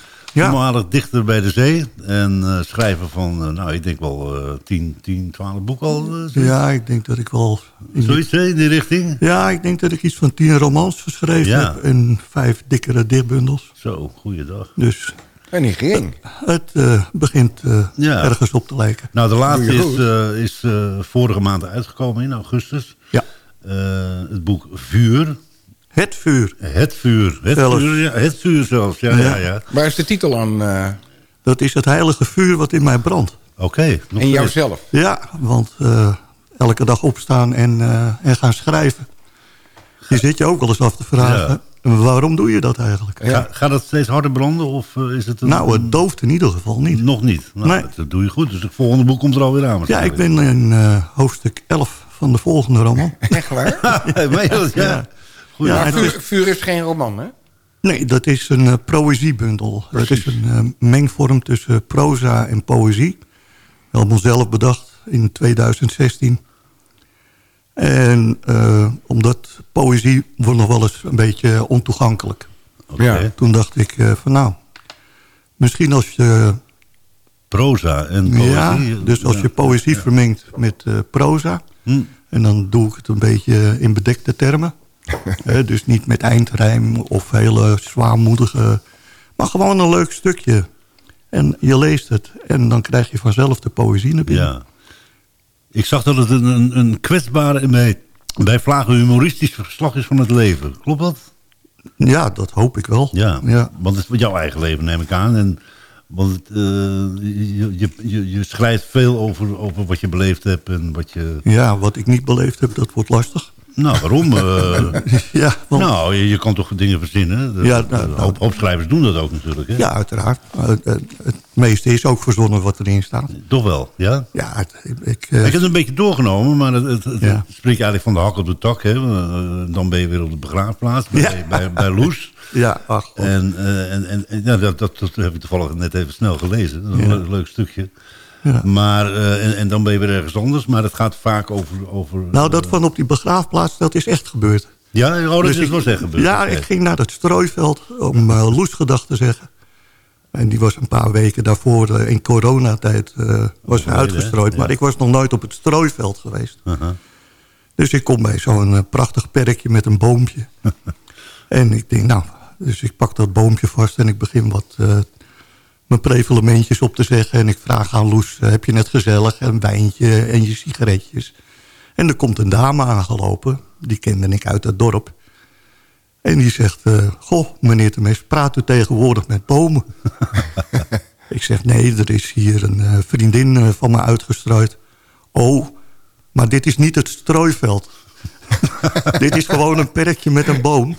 S6: Voormalig dichter bij de zee. En eh, schrijver van, eh, nou, ik denk wel eh 10, 10, 12 boeken al. eh.
S13: Ja, ik denk dat ik wel... in
S6: Zoiets in die richting?
S13: Ja, ik denk dat ik iets van tien romans geschreven
S6: Ja.
S13: heb. En vijf dikkere dichtbundels.
S6: Zo, goeiedag.
S13: Dus
S5: En die ging.
S13: het eh, begint eh,
S6: Ja.
S13: ergens op te lijken.
S6: Nou, de laatste is, eh, is eh, vorige maand uitgekomen in augustus.
S13: Ja.
S6: Eh, het boek Vuur.
S13: Het vuur.
S6: Het vuur. Het
S13: Zelfs.
S6: vuur, ja, het vuur zelfs. Ja, ja.
S13: Ja.
S6: ja.
S5: Waar is de titel aan? eh?
S13: Dat is het heilige vuur wat in mij brandt.
S6: Oké. nog
S5: in
S6: steeds.
S5: jouzelf?
S13: Ja, want eh, elke dag opstaan en, eh, en gaan schrijven. Je zit je ook wel eens af te vragen, waarom doe je dat eigenlijk?
S6: Ga- gaat het steeds harder branden? Of is het een,
S13: Nou, het dooft in ieder geval niet.
S6: Nog niet. Nou,
S13: Nee.
S6: Dat doe je goed. Dus het volgende boek komt er alweer aan.
S13: Ja, ik ben in eh, hoofdstuk 11 van de volgende roman.
S5: Echt waar?
S6: ja, dat? Ja. Goeie.
S13: het
S5: vuur,
S13: is-
S5: vuur is geen roman, hè?
S13: Nee, dat is een eh, poëziebundel. Dat is een eh, mengvorm tussen proza en poëzie. Helemaal zelf bedacht in 2016. En eh, omdat poëzie wordt nog wel eens een beetje ontoegankelijk.
S6: Oké.
S5: Ja.
S13: Toen dacht ik eh, van nou, misschien als je...
S6: Proza en poëzie.
S13: Ja, dus als
S6: Ja.
S13: je poëzie vermengt met eh, proza...
S6: Hm.
S13: en dan doe ik het een beetje in bedekte termen... Dus niet met eindrijm of hele zwaarmoedige... maar gewoon een leuk stukje. En je leest het en dan krijg je vanzelf de poëzie naar binnen.
S6: Ja. Ik zag dat het een, een, een kwetsbare en bij, bij vlagen humoristisch verslag is van het leven. Klopt dat?
S13: Ja, dat hoop ik wel.
S6: Ja,
S13: Ja.
S6: want het is jouw eigen leven neem ik aan. En, want het, eh, je, je, je, je schrijft veel over, over wat je beleefd hebt en wat je...
S13: Ja, wat ik niet beleefd heb, dat wordt lastig.
S6: Nou, waarom? eh?
S13: ja, want-
S6: nou, je, je kan toch dingen verzinnen? De,
S13: Ja, nou,
S6: hoop, schrijvers doen dat ook natuurlijk. Hè?
S13: ja, uiteraard. Het, meeste is ook verzonnen wat erin staat.
S6: Toch wel, ja?
S13: Ja, het- ik... eh,
S6: Ik heb het een beetje doorgenomen, maar het,
S13: Ja.
S6: spreekt eigenlijk van de hak op de tak. Hè. Eh, Dan ben je weer op de begraafplaats bij,
S13: Ja.
S6: bij, bij Loes.
S13: ja, ach.
S6: En, en, en, en ja, dat, dat, dat heb ik toevallig net even snel gelezen. Dat is een leuk stukje.
S13: Ja.
S6: Maar, eh, en, en dan ben je weer ergens anders. Maar het gaat vaak over... over
S13: Nou, dat van op die begraafplaats, dat is echt gebeurd.
S6: Ja, oh, dat
S13: Dus
S6: is wel echt gebeurd.
S13: Ja, ik ging naar het strooiveld om uh, Loesgedag te zeggen. En die was een paar weken daarvoor eh, in coronatijd eh, was uitgestrooid. Maar ik was nog nooit op het strooiveld geweest. Dus ik kom bij zo'n eh, prachtig perkje met een boompje. en ik denk, nou, dus ik pak dat boompje vast en ik begin wat eh, mijn prevelementjes op te zeggen. En ik vraag aan Loes, eh, heb je net gezellig een wijntje en je sigaretjes? En er komt een dame aangelopen, die kende ik uit het dorp. En die zegt, eh, goh, meneer Temes, praat u tegenwoordig met bomen? ik zeg, nee, er is hier een eh, vriendin van me uitgestrooid. Oh, maar dit is niet het strooiveld. Dit is gewoon een perkje met een boom.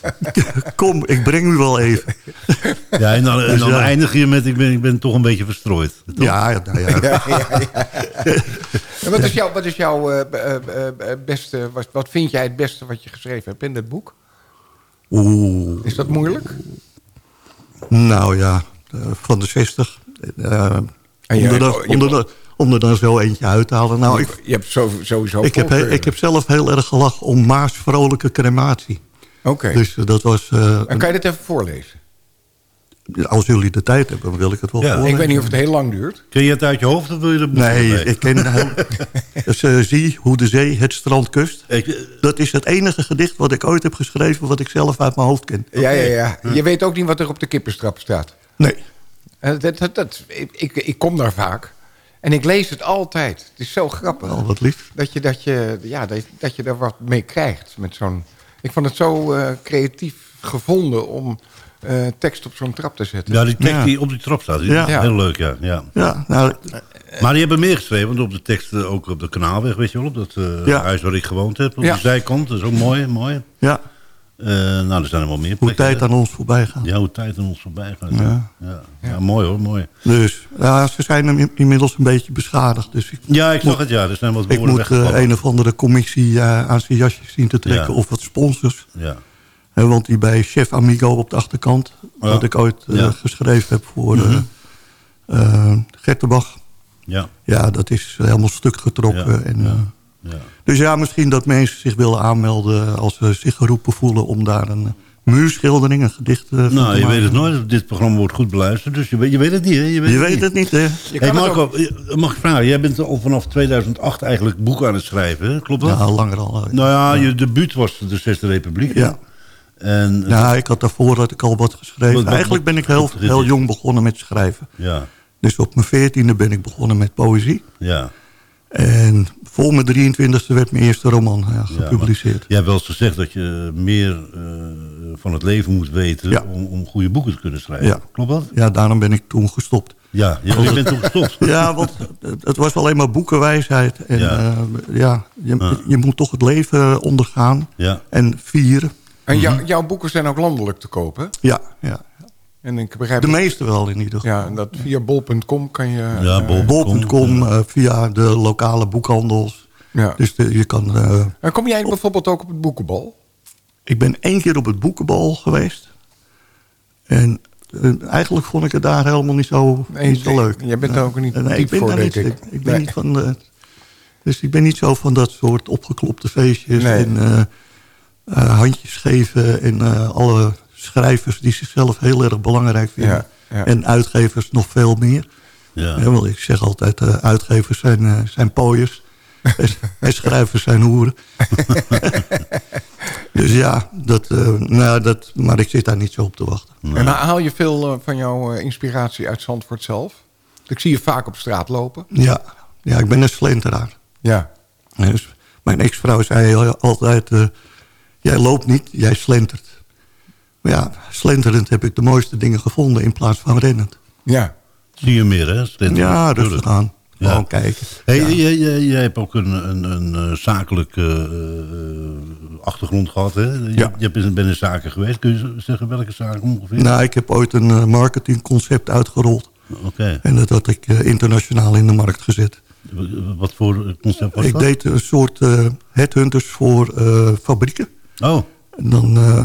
S13: Kom, ik breng u wel even.
S6: Ja, en dan, en
S13: Dus
S6: dan eindig je met, ik ben, ik ben toch een beetje verstrooid. Toch?
S13: Ja, ja, nou ja.
S5: Ja, ja, ja. En wat is jouw, wat is jouw eh, b- eh, eh, beste... Wat, wat vind jij het beste wat je geschreven hebt in dit boek?
S13: Oeh.
S5: Is dat moeilijk?
S13: Nou ja, eh, van de 60. eh,
S5: En je-
S13: om, er dan,
S5: je-
S13: om, er dan, zo eentje uit te halen. Nou, ik,
S5: je hebt sowieso
S13: ik, heb, ik heb zelf heel erg gelachen om Maas vrolijke crematie.
S5: Oké.
S13: Dus eh, dat was... eh,
S5: En kan je dit even voorlezen?
S13: als jullie de tijd hebben, dan wil ik het wel
S6: Ja.
S13: voorlezen.
S5: Ik weet niet of het heel lang duurt.
S6: Ken je het uit je hoofd of wil je dat
S13: Nee, ik ken heel... dus, eh, zie hoe de zee het strand kust. Dat is het enige gedicht wat ik ooit heb geschreven... wat ik zelf uit mijn hoofd ken.
S5: Ja, ja, ja. Je weet ook niet wat er op de kippenstrap staat.
S13: Nee.
S5: Dat, dat, dat, ik, ik, ik kom daar vaak. En ik lees het altijd. Het is zo grappig.
S13: Oh, wat lief.
S5: Dat je, dat je, ja, dat, dat je er wat mee krijgt. Met zo'n, ik vond het zo eh, creatief gevonden om eh, tekst op zo'n trap te zetten.
S6: Ja, die tekst
S13: Ja.
S6: die op die trap staat. Die
S13: Ja.
S6: is Heel leuk, ja. ja.
S13: Ja, nou,
S6: Maar die hebben meer geschreven, want op de tekst eh, ook op de kanaalweg, weet je wel, op dat eh,
S13: Ja.
S6: huis waar ik gewoond heb, op
S5: Ja.
S6: de zijkant. Dat is ook mooi, mooi.
S13: ja,
S6: Eh, nou, er zijn er wel meer
S13: hoe tijd aan ons voorbij gaat.
S6: Ja, hoe tijd aan ons voorbij gaat.
S13: Ja.
S6: Ja. Ja. mooi hoor, mooi.
S13: Dus ja, ze zijn inmiddels een beetje beschadigd. Dus ik,
S6: Ja, ik
S13: moet-
S6: zag het, ja. Er zijn wat
S13: ik
S6: woorden
S13: moet eh, een of andere commissie eh, aan zijn jasje zien te trekken.
S6: Ja.
S13: Of wat sponsors.
S6: Ja.
S13: Eh, want die bij Chef Amigo op de achterkant...
S6: Ja.
S13: wat ik ooit
S6: Ja.
S13: geschreven heb voor Gertenbach.
S6: Ja.
S13: Ja, dat is helemaal stuk getrokken.
S6: Ja.
S13: En, eh,
S6: Ja.
S13: Dus ja, misschien dat mensen zich willen aanmelden... als ze zich geroepen voelen om daar een muurschildering, een gedicht eh, te
S6: Nou, je weet het nooit. Dit programma wordt goed beluisterd, dus je weet, je weet het niet, hè? Je weet,
S13: Je
S6: het,
S13: weet
S6: niet.
S13: het niet, hè?
S6: Hey Marco,
S5: ook-
S6: eh, mag ik vragen? Jij bent al vanaf 2008 eigenlijk boeken aan het schrijven, hè? klopt dat?
S13: Ja, langer al. eh.
S6: Nou ja, je debuut was de Zesde Republiek.
S13: Ja.
S6: En,
S13: Ja, ik had daarvoor had ik al wat geschreven.
S6: Wat- wat-
S13: Eigenlijk ben ik heel, heel jong begonnen met schrijven.
S6: ja,
S13: Dus op mijn veertiende ben ik begonnen met poëzie.
S6: ja.
S13: En voor mijn 23e werd mijn eerste roman ja,
S6: Ja,
S13: gepubliceerd.
S6: maar Jij hebt wel eens gezegd dat je meer eh, van het leven moet weten
S13: Ja.
S6: om, om goede boeken te kunnen schrijven.
S13: Ja.
S6: Klopt dat?
S13: Ja, daarom ben ik toen gestopt.
S6: Ja, ja je bent toen gestopt.
S13: Ja, want het, was alleen maar boekenwijsheid. En
S6: Ja.
S13: ja, ja je,
S6: Ja.
S13: je moet toch het leven ondergaan
S6: Ja,
S13: en vieren.
S5: En jou- jouw boeken zijn ook landelijk te kopen.
S13: Ja, ja.
S5: En ik begrijp
S13: de meeste wel in ieder geval.
S5: ja, en dat via bol.com kan je...
S6: Ja,
S5: eh,
S6: bol.
S13: Bol.com, eh, via de lokale boekhandels.
S5: ja.
S13: Dus de- je kan... eh,
S5: En kom jij bijvoorbeeld ook op het boekenbal?
S13: Ik ben één keer op het boekenbal geweest. En eigenlijk vond ik het daar helemaal niet zo,
S5: Nee,
S13: niet zo leuk.
S5: jij bent er ook niet
S13: nee, ik ben
S5: voor,
S13: daar
S5: denk
S13: niet,
S5: ik.
S13: Ik, ik ben
S5: Nee.
S13: niet van de, dus ik ben niet zo van dat soort opgeklopte feestjes.
S5: Nee.
S13: En eh, eh, handjes geven. En eh, alle schrijvers die zichzelf heel erg belangrijk vinden.
S5: Ja, ja.
S13: En uitgevers nog veel meer.
S6: ja.
S13: Want ik zeg altijd, eh, uitgevers zijn, eh, zijn pooiers. en, schrijvers zijn hoeren. dus ja, dat, eh, nou, dat, maar ik zit daar niet zo op te wachten.
S5: En haal je veel van jouw eh, inspiratie uit Zandvoort zelf? Ik zie je vaak op straat lopen.
S13: Ja, ja ik ben een slenteraar.
S5: Ja.
S13: Dus mijn ex-vrouw zei al- altijd, eh, jij loopt niet, jij slentert. Maar ja, slenterend heb ik de mooiste dingen gevonden in plaats van rennend.
S5: Ja.
S6: Zie je meer, hè? Slenteren.
S13: Ja, rustig
S6: Tuurlijk.
S13: aan.
S6: Ja.
S13: Gewoon kijken.
S6: Hey,
S13: Ja.
S6: jij, jij, jij hebt ook een, een, een eh, zakelijke eh, achtergrond gehad, hè? Je,
S13: Ja.
S6: je bent in zaken geweest. Kun je zeggen welke zaken ongeveer?
S13: Nou, ik heb ooit een eh, marketingconcept uitgerold.
S6: Oké.
S13: En dat had ik eh, internationaal in de markt gezet.
S6: Wat voor concept was
S13: Ik
S6: dat?
S13: deed een soort eh, headhunters voor eh, fabrieken.
S6: Oh,
S13: En dan eh,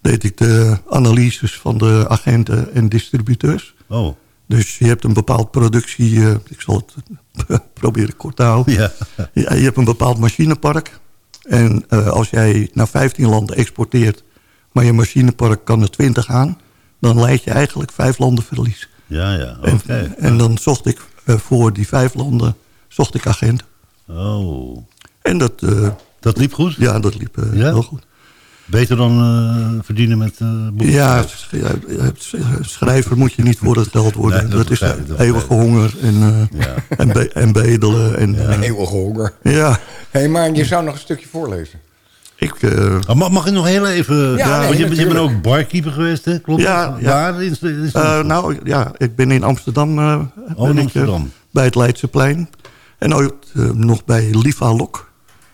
S13: deed ik de analyses van de agenten en distributeurs.
S6: oh.
S13: Dus je hebt een bepaald productie... eh, ik zal het proberen kort te houden.
S6: Ja.
S13: Ja, je hebt een bepaald machinepark. En eh, als jij naar 15 landen exporteert... maar je machinepark kan er 20 aan... dan leid je eigenlijk vijf landen verlies.
S6: Ja, ja. Oké.
S13: En, en dan zocht ik eh, voor die vijf landen zocht ik agenten.
S6: Oh.
S13: En dat,
S6: Dat liep goed?
S13: ja, dat liep
S6: Ja?
S13: heel goed.
S6: Beter dan eh, verdienen met eh boeken?
S13: Ja, sch- ja, sch- schrijver moet je niet voor het geld worden.
S6: Nee, dat
S13: dat, is
S6: begrijp dat
S13: eeuwige
S6: begrijp
S13: honger en, eh,
S6: Ja.
S13: en, be- en bedelen. En, ja.
S5: Eeuwige honger.
S13: ja,
S5: Hé, maar je zou nog een stukje voorlezen.
S13: ik... eh,
S6: Oh, mag, mag ik nog heel even...
S5: Ja, nee,
S6: want je, je bent ook barkeeper geweest, hè? Klopt
S13: Ja,
S6: dat?
S13: ja.
S6: Waar?
S13: Eh, nou ja, ik ben in Amsterdam,
S6: Oh,
S13: ben
S6: in
S13: ik, bij het Leidseplein. En ooit eh, nog bij Liva Lok.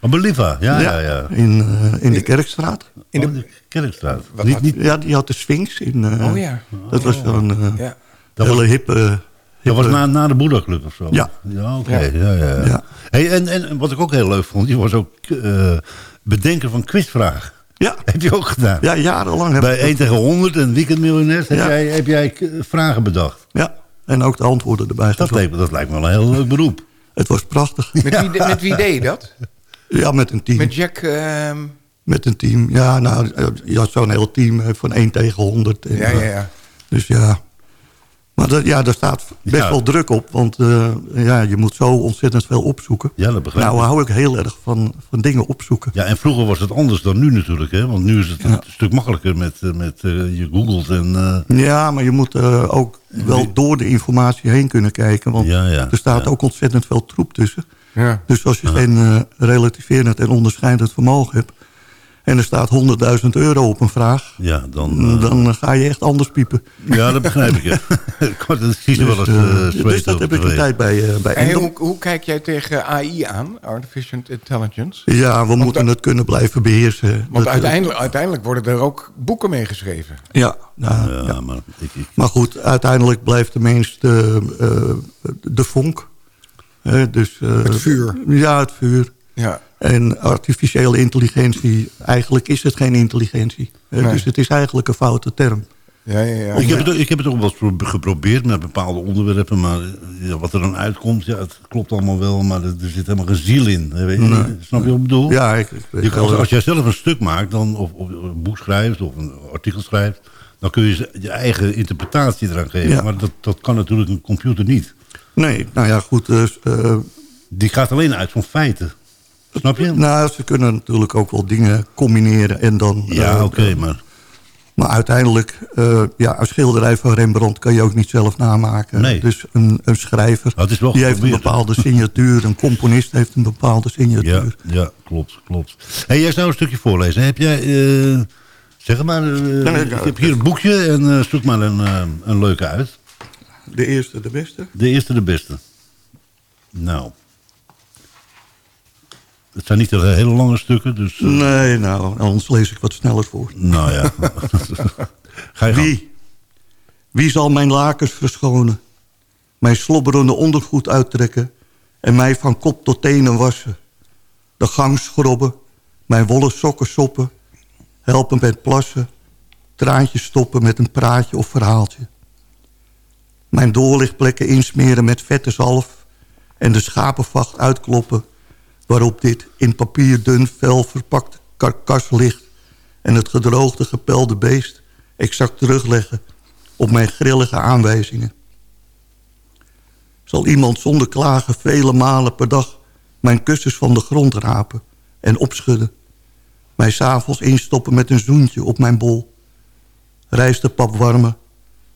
S6: Oh, Beliva, ja, ja, ja.
S13: In, eh, in de Kerkstraat.
S6: In de, Kerkstraat.
S13: Wat
S6: Niet-
S13: Ja, die had de Sphinx. In, eh,
S5: Oh ja.
S13: Dat was zo'n eh,
S5: Ja.
S6: Dat
S13: hele
S6: was-
S13: hippe...
S6: Dat was na, na de Boeddha Club of zo?
S13: Ja.
S6: Ja, oké.
S13: Ja.
S6: Ja. Ja, ja,
S13: Ja.
S6: Hey, en, en wat ik ook heel leuk vond, je was ook eh bedenker van quizvragen.
S13: Ja.
S6: Heb je ook gedaan?
S13: Ja, jarenlang heb
S6: Bij
S13: ik
S6: 1 tegen 100 en Weekendmiljonairs heb jij, heb jij vragen bedacht.
S13: Ja, en ook de antwoorden erbij
S6: Dat, lijkt, dat lijkt me wel een heel leuk beroep.
S13: Het was prachtig.
S5: Met wie, met wie deed je dat?
S13: Ja, met een team.
S5: Met Jack... ehm,
S13: Met een team. Ja, nou, je had zo'n heel team eh, van 1 tegen 100. En,
S5: ja, ja, ja.
S13: Dus ja. Maar dat, ja, daar staat best
S6: Ja.
S13: wel druk op. Want eh, ja, je moet zo ontzettend veel opzoeken.
S6: Ja, dat begrijp
S13: Nou
S6: ik.
S13: hou ik heel erg van, van dingen opzoeken.
S6: Ja, en vroeger was het anders dan nu natuurlijk. Hè? Want nu is het een stuk makkelijker met, eh, met eh, je googelt en... eh,
S13: Ja, maar je moet eh, ook wel door de informatie heen kunnen kijken. Want
S6: Ja, ja,
S13: er staat
S6: ja.
S13: ook ontzettend veel troep tussen.
S5: Ja.
S13: Dus als je geen eh, relativerend en onderscheidend vermogen hebt... en er staat 100.000 euro op een vraag...
S6: ja, dan... eh,
S13: dan ga je echt anders piepen.
S6: ja, dat begrijp ik. Ja. Ik word- ik zie er wel eens
S13: Dus,
S6: eh,
S13: eh,
S6: zweten
S13: dus dat heb
S6: de
S13: ik een
S6: week.
S13: tijd bij, eh bij
S5: En hoe, hoe kijk jij tegen AI aan, Artificial Intelligence?
S13: Ja, we moeten het kunnen blijven beheersen.
S5: Want
S13: Dat, eh,
S5: uiteindelijk, uiteindelijk worden er ook boeken mee geschreven.
S13: Ja, nou,
S6: Ja,
S13: ja.
S6: maar ik, ik,
S13: maar goed, uiteindelijk blijft de mens de, eh, de vonk. Dus, eh,
S5: Het vuur.
S13: Ja, het vuur.
S5: Ja.
S13: En artificiële intelligentie, eigenlijk is het geen intelligentie.
S5: Nee.
S13: Dus het is eigenlijk een foute term.
S5: Ja, ja, ja.
S6: ik, heb het, ook- ik heb het ook wel geprobeerd met bepaalde onderwerpen. Maar eh, ja, wat er dan uitkomt, ja, het klopt allemaal wel. Maar er, er zit helemaal geen ziel in. Weet je?
S13: Nee.
S6: Snap je wat ik bedoel?
S13: Ja, ik, ik
S6: Je als, als jij zelf een stuk maakt, dan, of, of een boek schrijft of een artikel schrijft... dan kun je je eigen interpretatie eraan geven.
S13: Ja.
S6: Maar dat, dat kan natuurlijk een computer niet.
S13: Nee, nou ja, goed. Dus, eh,
S6: Die gaat alleen uit van feiten. Snap je?
S13: nou, ze kunnen natuurlijk ook wel dingen combineren en dan...
S6: Ja,
S13: eh,
S6: oké, maar...
S13: Maar uiteindelijk, eh, ja, een schilderij van Rembrandt kan je ook niet zelf namaken.
S6: Nee.
S13: Dus een, een schrijver,
S6: Nou,
S13: die heeft een bepaalde signatuur. Een componist heeft een bepaalde
S6: Ja,
S13: signatuur.
S6: ja klopt, klopt. Hey, jij zou een stukje voorlezen. Heb jij, eh, zeg maar, eh, ik heb hier een boekje en eh, zoek maar een, eh, een leuke uit.
S13: De eerste, de beste.
S6: De eerste, de beste. Nou. Het zijn niet de hele lange stukken, dus... eh,
S13: Nee, nou, anders lees ik wat sneller voor.
S6: Nou ja. Ga je gang.
S13: Wie? Wie zal mijn lakens verschonen? Mijn slobberende ondergoed uittrekken... en mij van kop tot tenen wassen? De gang schrobben, mijn wollen sokken soppen... helpen met plassen, traantjes stoppen met een praatje of verhaaltje. Mijn doorlichtplekken insmeren met vette zalf... en de schapenvacht uitkloppen... waarop dit in papier dun vel verpakte karkas ligt... en het gedroogde gepelde beest exact terugleggen op mijn grillige aanwijzingen. Zal iemand zonder klagen vele malen per dag mijn kussens van de grond rapen en opschudden, mij s'avonds instoppen met een zoentje op mijn bol, rijstepap warmen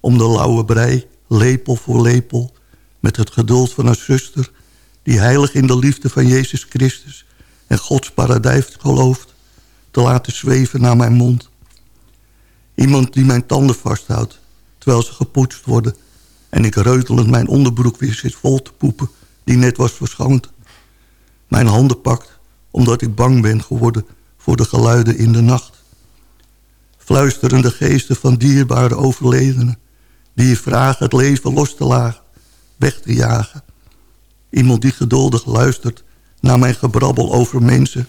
S13: om de lauwe brei, lepel voor lepel, met het geduld van een zuster die heilig in de liefde van Jezus Christus en Gods paradijs gelooft, te laten zweven naar mijn mond. Iemand die mijn tanden vasthoudt, terwijl ze gepoetst worden... en ik reutelend mijn onderbroek weer zit vol te poepen... die net was verschoond. Mijn handen pakt, omdat ik bang ben geworden... voor de geluiden in de nacht. Fluisterende geesten van dierbare overledenen... die je vragen het leven los te lagen, weg te jagen. Iemand die geduldig luistert naar mijn gebrabbel over mensen...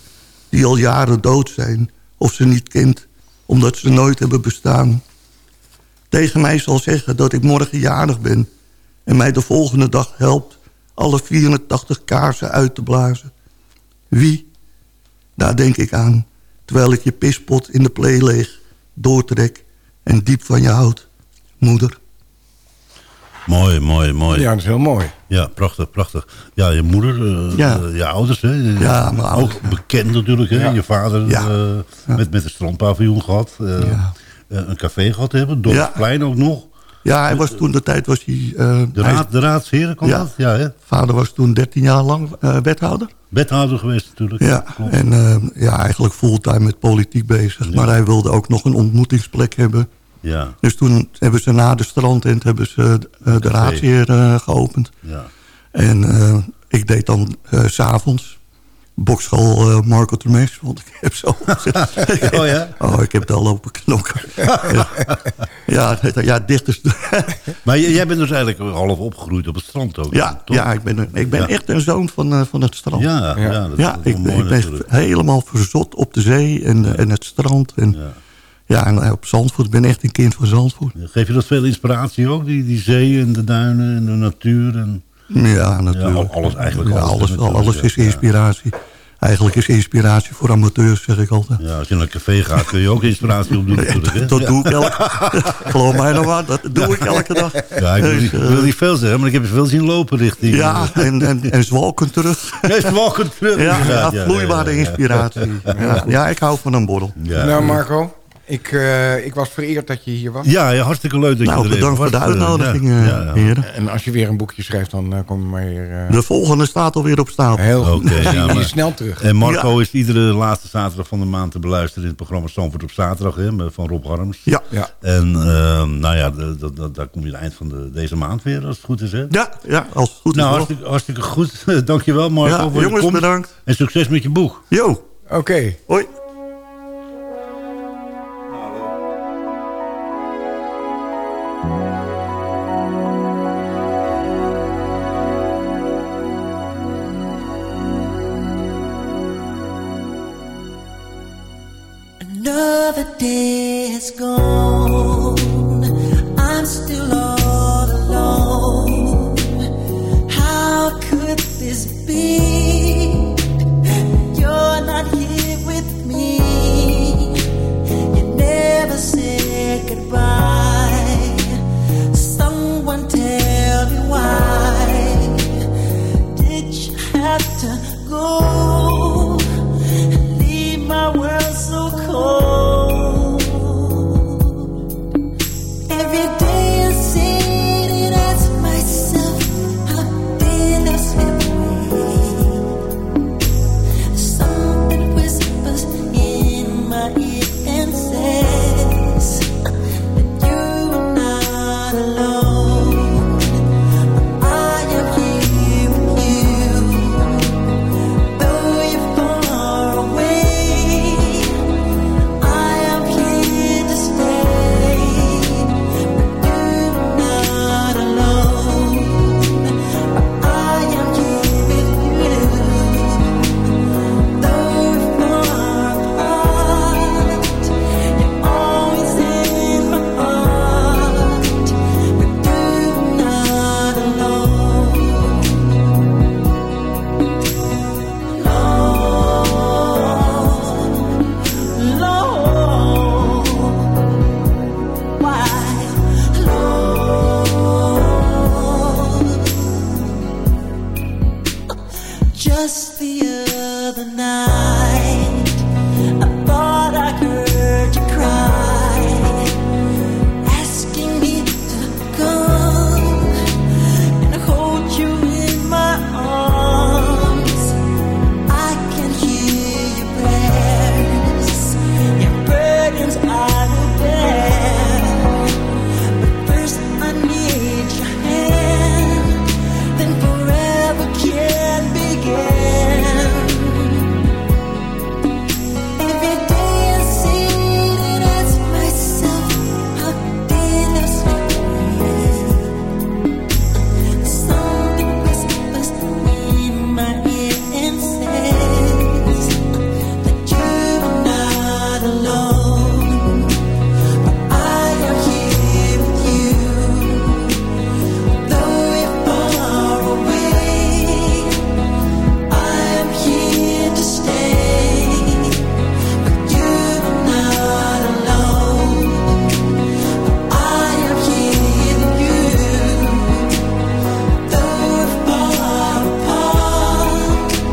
S13: die al jaren dood zijn of ze niet kent omdat ze nooit hebben bestaan. Tegen mij zal zeggen dat ik morgen jarig ben... en mij de volgende dag helpt alle 84 kaarsen uit te blazen. Wie? Daar denk ik aan, terwijl ik je pispot in de plee leeg... doortrek en diep van je houd. Moeder.
S6: Mooi, mooi, mooi.
S5: Ja, dat is heel mooi.
S6: Ja, prachtig, prachtig. Ja, je moeder, eh,
S13: Ja.
S6: eh, je ouders, hè?
S13: Ja, mijn ouders,
S6: Ook bekend natuurlijk, hè?
S5: Ja.
S6: Je vader
S13: Ja.
S6: eh, Met, met een strandpaviljoen gehad. eh,
S13: Ja.
S6: eh, een café gehad hebben, Dorpsplein ook nog.
S13: Ja, hij was toen de tijd was hij... eh,
S6: De,
S13: hij-
S6: raad, de raadsheren,
S13: Ja.
S6: dat? Ja, hè?
S13: vader was toen 13 jaar lang eh, wethouder.
S6: Wethouder geweest natuurlijk.
S13: Ja,
S6: Klopt.
S13: en eh, ja, eigenlijk fulltime met politiek bezig. Maar hij wilde ook nog een ontmoetingsplek hebben.
S6: Ja,
S13: Dus toen hebben ze na de strandtent hebben ze eh, de raadsheer eh, geopend.
S6: ja.
S13: En eh, ik deed dan eh, s s'avonds. bokschool eh, Marco Termes. Want ik heb zo...
S6: Oh ja?
S13: Oh, ik heb daar lopen knokken. ja, ja, ja, dicht is...
S6: Maar jij bent dus eigenlijk half opgegroeid op het strand ook.
S13: Ja,
S6: toch?
S13: ja ik ben, ik ben
S6: Ja.
S13: echt een zoon van, eh, van het strand.
S6: Ja, ja, dat is
S13: ja ik,
S6: mooi
S13: ik ben
S6: natuurlijk.
S13: helemaal verzot op de zee en, en het strand. En, ja. en eh, op Zandvoort. Ik ben echt een kind van Zandvoort.
S6: Geef je dat veel inspiratie ook? Die, die zee en de duinen en de natuur? En...
S13: Ja, natuurlijk.
S6: al- alles eigenlijk.
S13: Ja,
S6: alles,
S13: alles,
S6: ja.
S13: is inspiratie. Eigenlijk is inspiratie voor amateurs, zeg ik altijd.
S6: Ja, als je naar een café gaat kun je ook inspiratie opdoen natuurlijk. hè?
S13: Dat
S6: Ja.
S13: doe ik elke Geloof mij nou maar, dat doe ik elke dag.
S6: Ja, ik wil, niet,
S13: Dus,
S6: ik
S13: eh,
S6: wil niet veel zeggen, maar ik heb je veel zien lopen richting...
S13: Ja, en, en, en zwalken terug.
S6: Nee, zwalken terug,
S13: Ja, ja,
S6: ja,
S13: vloeibare
S6: ja, ja, ja.
S13: inspiratie. Ja, ja, ik hou van een borrel.
S6: Ja.
S5: Nou Marco, ik, eh, ik was vereerd dat je hier was.
S6: Ja, ja, hartstikke leuk dat
S13: Nou,
S6: je er even
S13: bedankt voor de uitnodiging,
S6: ja,
S13: eh,
S6: ja,
S13: heren.
S5: En als je weer een boekje schrijft, dan eh, kom je maar hier... eh,
S13: De volgende staat alweer op stapel.
S5: Heel goed.
S6: Oké,
S5: Dan zie je snel terug.
S6: En Marco is iedere laatste zaterdag van de maand te beluisteren... in het programma Stamford op zaterdag hè, van Rob Harms.
S13: Ja.
S5: Ja.
S6: En eh, nou ja, daar kom je het eind van de, deze maand weer, als het goed is. Hè?
S13: Ja, ja, als het goed is
S6: Nou,
S13: wel.
S6: hartstikke, hartstikke goed. Dankjewel Marco
S13: Ja,
S6: voor je
S13: jongens, bedankt.
S6: En succes met je boek.
S13: Yo,
S5: Oké.
S13: hoi.
S9: Another day is gone. I'm still all alone. How could this be? You're not here with me. You never said goodbye.